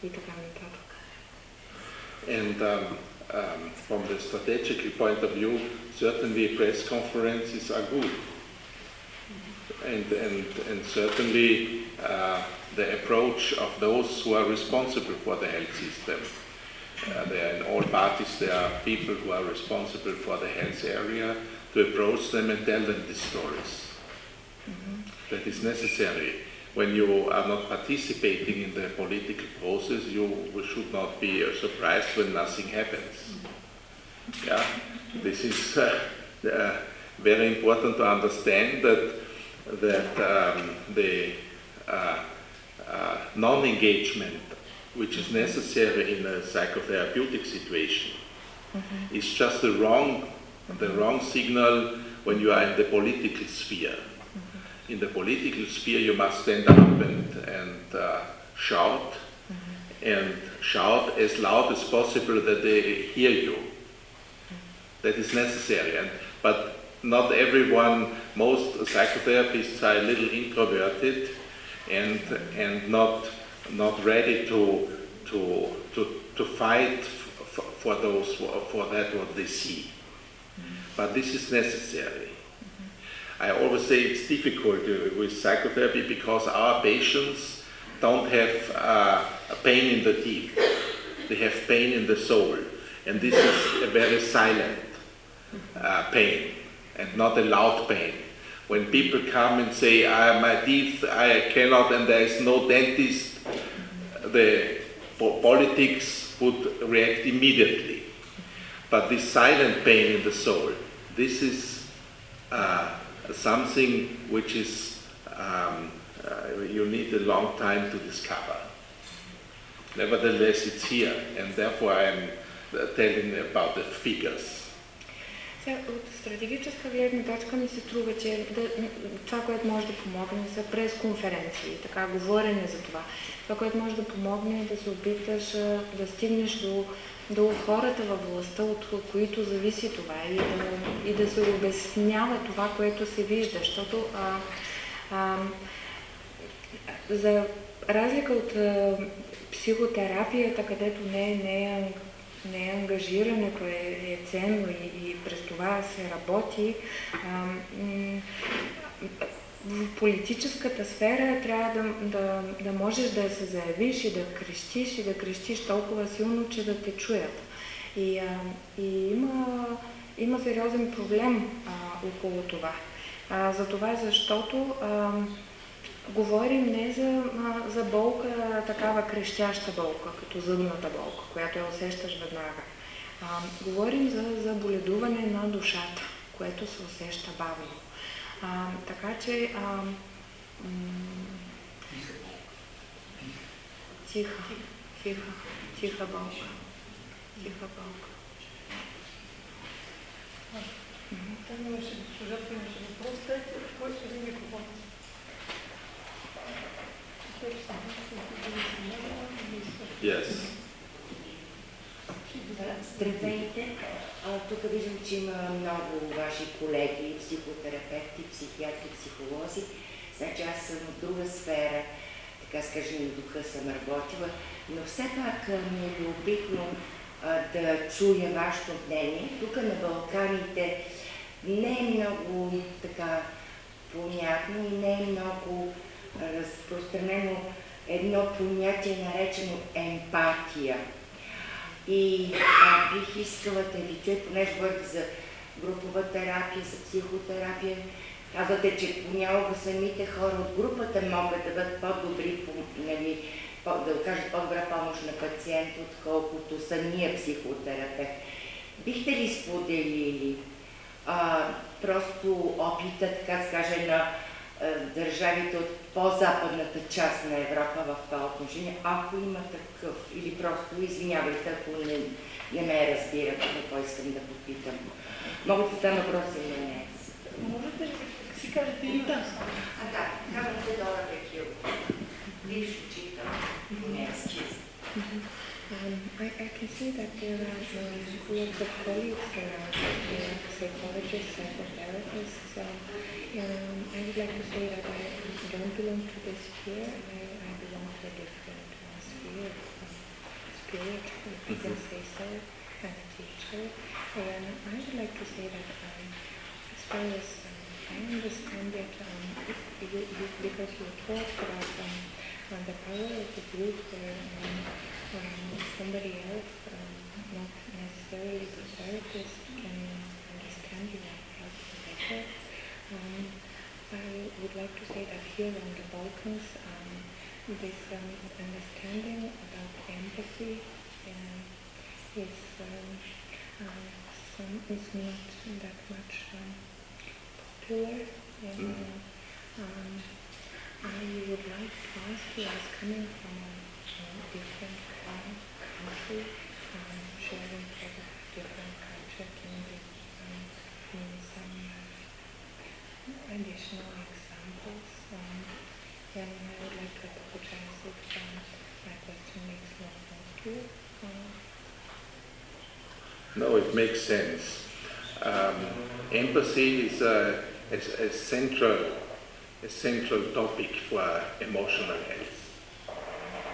и така нататък. And um, um, from the strategic point of view, certainly press conferences are good. And, and, and certainly uh, the approach of those who are responsible for the health system. Uh, there in all parties there are people who are responsible for the health area to approach them and tell them these stories. That is necessary. When you are not participating in the political process, you should not be uh, surprised when nothing happens. Yeah, this is uh, uh, very important to understand that that um, the uh, uh, non-engagement, which is necessary in a psychotherapeutic situation, is just the wrong the wrong signal when you are in the political sphere. In the political sphere, you must stand up and, and uh, shout, and shout as loud as possible that they hear you. That is necessary. And, but not everyone, most psychotherapists are a little introverted and, and not, not ready to, to, to, to fight f- for, those, for that what they see. But this is necessary. I always say it's difficult uh, with psychotherapy because our patients don't have uh, a pain in the teeth. They have pain in the soul. And this is a very silent uh, pain and not a loud pain. When people come and say, ah, my teeth, I cannot, and there is no dentist, the politics would react immediately. But this silent pain in the soul, this is uh, something which is um, uh, you need a long time to discover. Nevertheless, it's here, and therefore I'm uh, telling about the figures. Сега, от стратегическа гледна точка ми се струва, че да, това, което може да помогне са пресконференции, така говорене за това. Това, което може да помогне е да се опиташ да стигнеш до, до хората във властта, от които зависи това и да, и да се обяснява това, което се вижда, защото а, а, за разлика от а, психотерапията, където не, не не е ангажирането е, е ценно и, и през това се работи. А, в политическата сфера трябва да, да, да можеш да се заявиш и да крещиш и да крещиш толкова силно, че да те чуят. И, а, и има, има сериозен проблем а, около това. А, за това, защото а, Говорим не за, а, за болка, такава крещяща болка, като зъбната болка, която я усещаш веднага. А, говорим за, за боледуване на душата, което се усеща бавно. Така че а, тиха, тиха, тиха болка. Тиха болка. Там? Yes. Здравейте! Тук виждам, че има много ваши колеги, психотерапевти, психиатри, психолози. Значи аз съм в друга сфера, така скажем, духа съм работила, но все пак ми е любопитно да чуя вашето мнение. Тук на Балканите не е много така понятно и не е много разпространено едно понятие наречено емпатия. И а, бих искала да ви чуя, понеже говорите за групова терапия, за психотерапия, казвате, че понякога самите хора от групата могат да бъдат по-добри, нали, по, да окажат по-добра помощ на пациента, отколкото самия психотерапевт. Бихте ли споделили а, просто опита, така да скаже, на държавите от по-западната част на Европа в това отношение, ако има такъв, или просто извинявайте, ако не, не ме разбирате, какво искам да попитам. Мога да задам въпроси или не? Можете ли да си кажете и да? А да, казвам се Дора Бекил. Бивш учител немски Um, I, I can see that there are um, lots of colleagues around here, psychologists, psychotherapists. Um, um, I would like to say that I don't belong to this sphere. I, I belong to a different uh, sphere, um, spirit, if you can say so. I'm a teacher. And I would like to say that um, as far as um, I understand it, um, you, you, because you talked about um, on the power of the group where um, um, somebody else, um, not necessarily the therapist, can understand you and help you better. Um, I would like to say that here on the Balkans, um, this um, understanding about empathy uh, is, um, uh, some, is not that much um, popular. And, uh, um, I would like to ask you, as coming from a, different uh, country, um, sharing from a different culture, can you um, give me some uh, additional examples? Um, and I would like to apologize if um, my question makes no sense to you. Um, No, it makes sense. Um, empathy is a, is a central, a central topic for emotional health.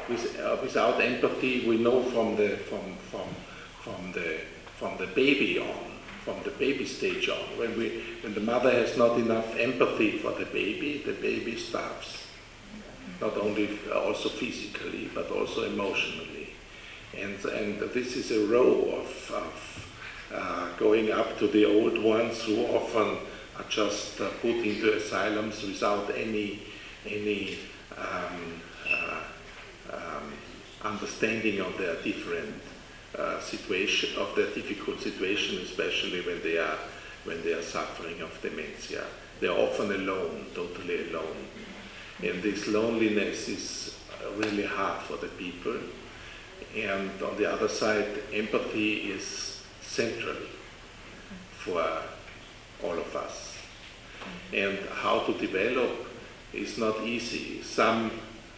With, uh, without empathy, we know from the from from from the from the baby on, from the baby stage on, when we when the mother has not enough empathy for the baby, the baby starves. Not only also physically, but also emotionally. And, and this is a row of, of uh, going up to the old ones who often are just uh, put into asylums without any, any um, uh, um, understanding of their different uh, situation, of their difficult situation, especially when they are when they are suffering of dementia. They are often alone, totally alone, and this loneliness is uh, really hard for the people. And on the other side, empathy is central for all of us. And how to develop is not easy. Some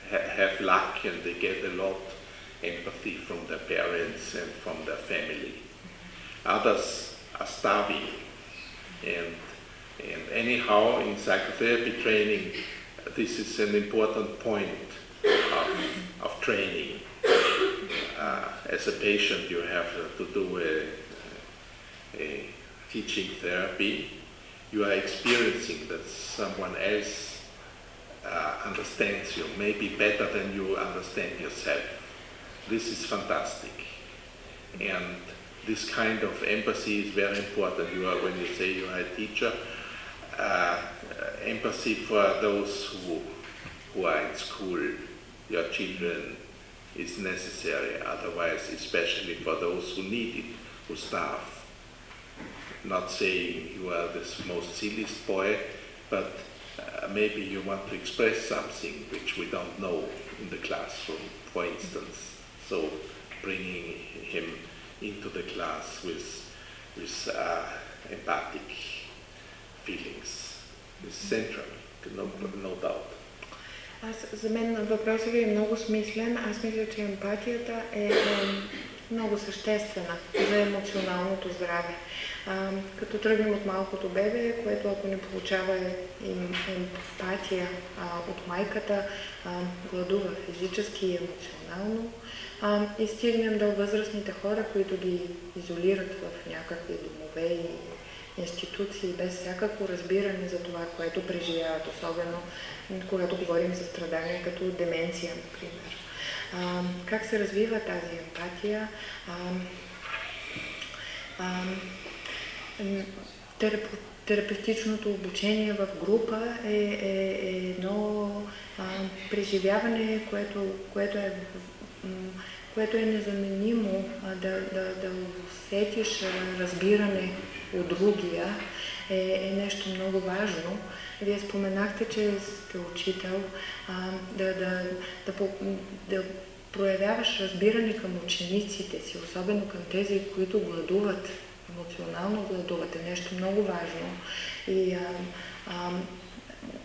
ha- have luck and they get a lot empathy from their parents and from their family. Others are starving. And, and anyhow, in psychotherapy training, this is an important point of, of training. Uh, as a patient, you have to do a, a teaching therapy. You are experiencing that someone else uh, understands you, maybe better than you understand yourself. This is fantastic. And this kind of empathy is very important. You are, when you say you are a teacher, uh, empathy for those who, who are in school, your children, is necessary. Otherwise, especially for those who need it, who starve. Not saying you are the most silliest boy, but uh, maybe you want to express something which we don't know in the classroom, for instance. So bringing him into the class with, with uh, empathic feelings is central, no, no doubt. Аз, за мен въпросът ви е много смислен. Аз мисля, че емпатията е, е много съществена за емоционалното здраве. А, като тръгнем от малкото бебе, което ако не получава емпатия а, от майката, а, гладува физически и емоционално, а, и стигнем до възрастните хора, които ги изолират в някакви домове и институции без всякакво разбиране за това, което преживяват, особено когато говорим за страдания като деменция, например. А, как се развива тази емпатия? А, а, терап, терапевтичното обучение в група е, е, е едно а, преживяване, което, което е което е незаменимо да, да, да усетиш разбиране от другия, е, е нещо много важно. Вие споменахте, че сте учител, а, да, да, да, да проявяваш разбиране към учениците си, особено към тези, които гладуват, емоционално гладуват, е нещо много важно. И а, а,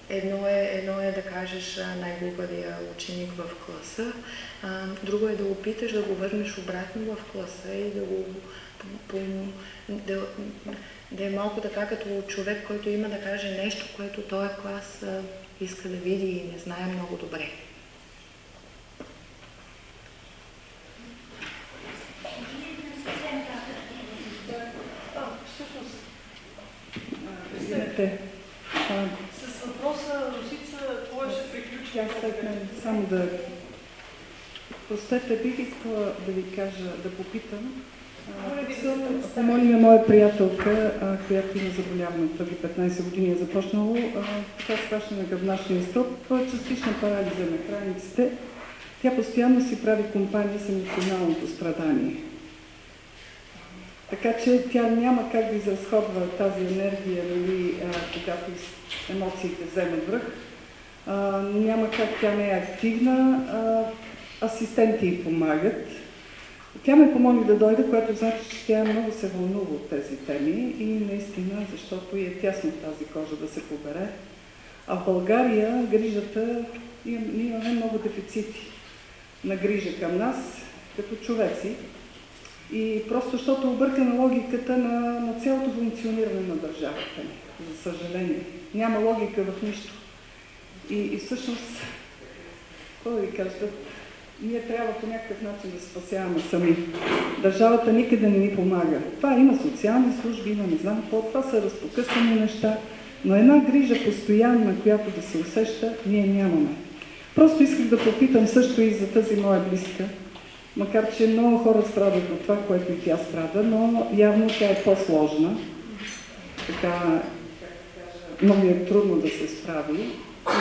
едно, е, едно е да кажеш най-глупавия ученик в класа, а, друго е да опиташ да го върнеш обратно в класа и да го по, да, да е малко така като човек, който има да каже нещо, което този клас а, иска да види и не знае много добре. Кой приключи? Аз само да... Простете, бих искала да ви кажа, да попитам, Помолим моя приятелка, която има заболяване преди 15 години е започнало така схващане на гъбначния стълб, частична парализа на крайниците. Тя постоянно си прави компания с емоционалното страдание. Така че тя няма как да изразходва тази енергия, нали, когато емоциите вземат връх. Няма как тя не е активна. асистенти й помагат тя ме помоли да дойда, което значи, че тя много се вълнува от тези теми и наистина, защото е тясно тази кожа да се побере. А в България грижата, ние имаме много дефицити на грижа към нас, като човеци. И просто защото объркана логиката на, на цялото функциониране на държавата ни, за съжаление. Няма логика в нищо. И, и всъщност, какво да ви кажа, ние трябва по някакъв начин да спасяваме сами. Държавата никъде не ни помага. Това има социални служби, има не знам какво, това са разпокъсани неща, но една грижа постоянна, която да се усеща, ние нямаме. Просто исках да попитам също и за тази моя близка, макар че много хора страдат от това, което и тя страда, но явно тя е по-сложна. Така, много е трудно да се справи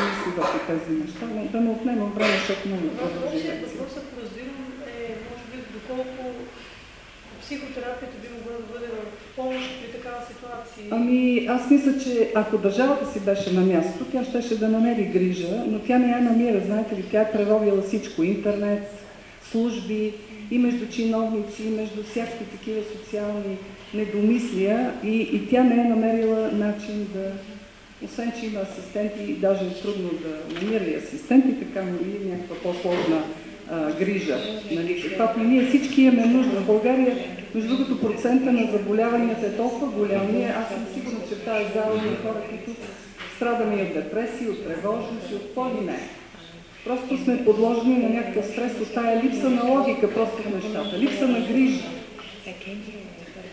мисли върху тези неща, но да не отнемам време, защото много продължи Въпросът, ако разбирам, е, може би, доколко психотерапията би могла да бъде в помощ при такава ситуация? Ами, аз мисля, че ако държавата си беше на място, тя щеше да намери грижа, но тя не я намира. Знаете ли, тя е преровила всичко. Интернет, служби, и между чиновници, и между всякакви такива социални недомислия и, и тя не е намерила начин да освен, че има асистенти, даже е трудно да намира и асистенти, така но някаква по-сложна грижа. Нали? Каквато ние всички имаме нужда. В България, между другото, процента на заболяванията е толкова голям. Ние, аз съм сигурна, че в тази зала има хора, които страдаме от депресия, от тревожност и от какво ли не. Просто сме подложени на някакъв стрес от тая липса на логика просто в нещата, липса на грижа.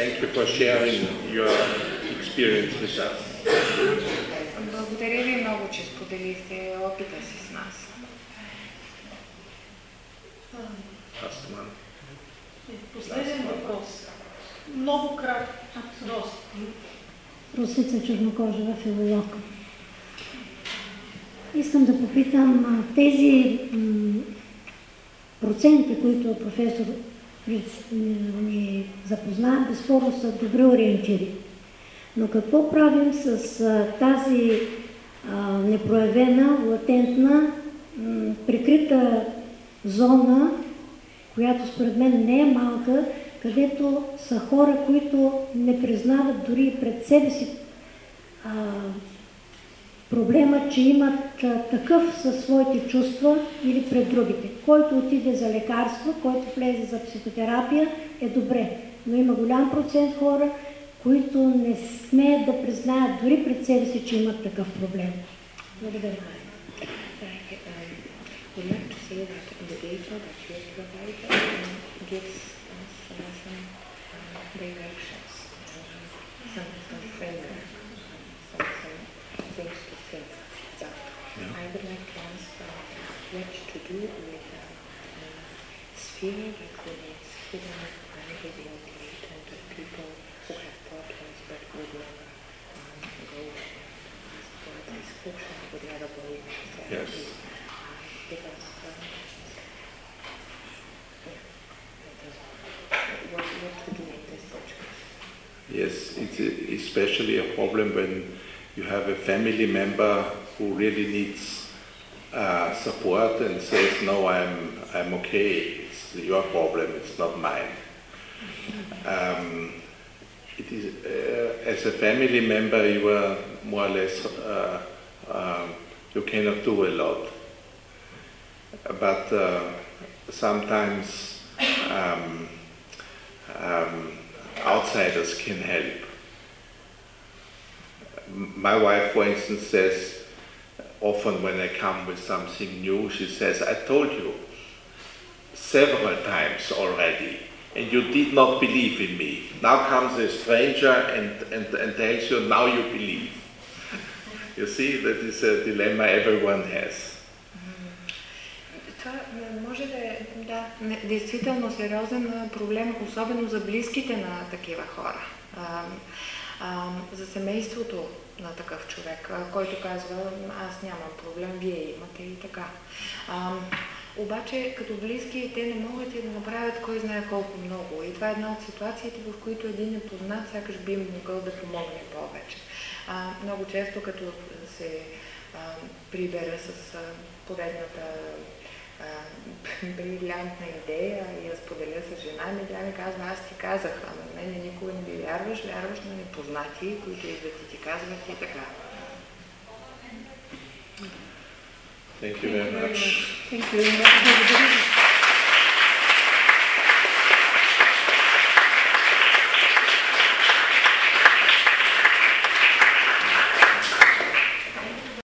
thank you for sharing your experience with us. Благодаря ви много, че споделихте опита си с нас. Последен въпрос. Много. Доста. Русица Чернокожева, филолог. Искам да попитам тези м, проценти, които професор ни запозна, безспорно са добри ориентири. Но какво правим с а, тази а, непроявена, латентна, прикрита зона, която според мен не е малка, където са хора, които не признават дори пред себе си а, проблема, че имат а, такъв със своите чувства или пред другите. Който отиде за лекарство, който влезе за психотерапия, е добре. Но има голям процент хора, които не смеят да признаят дори пред себе си, че имат такъв проблем. Благодаря. Directions, some, would like to ask uh, what to do with uh, uh, sphere that remains hidden and evaluate and the people who have problems but would never um, go ask for a prescription, would never go in therapy. Yes. Because um, what, what to do in this situation? Yes, it's a- especially a problem when you have a family member who really needs uh, support and says, "No, I'm I'm okay. It's your problem. It's not mine." Um, it is uh, as a family member, you are more or less uh, um, you cannot do a lot, but uh, sometimes. Um, um, outsiders can help. My wife, for instance, says often when I come with something new, she says, I told you several times already, and you did not believe in me. Now comes a stranger and, and, and tells you, now you believe. You see, that is a dilemma everyone has. Това м, може да е да, не, действително сериозен а, проблем, особено за близките на такива хора. А, а, за семейството на такъв човек, който казва, аз нямам проблем, вие имате и така. А, обаче, като близки, те не могат и да направят кой знае колко много. И това е една от ситуациите, в които един непознат сякаш би могъл да помогне повече. А, много често, като се а, прибера с а, поредната а, брилянтна идея и я споделя с жена ми, тя ми казва, аз ти казах, ама на мене никога не би вярваш, вярваш на непознати, които идват и ти казват и така. Thank you very much. Thank you very much.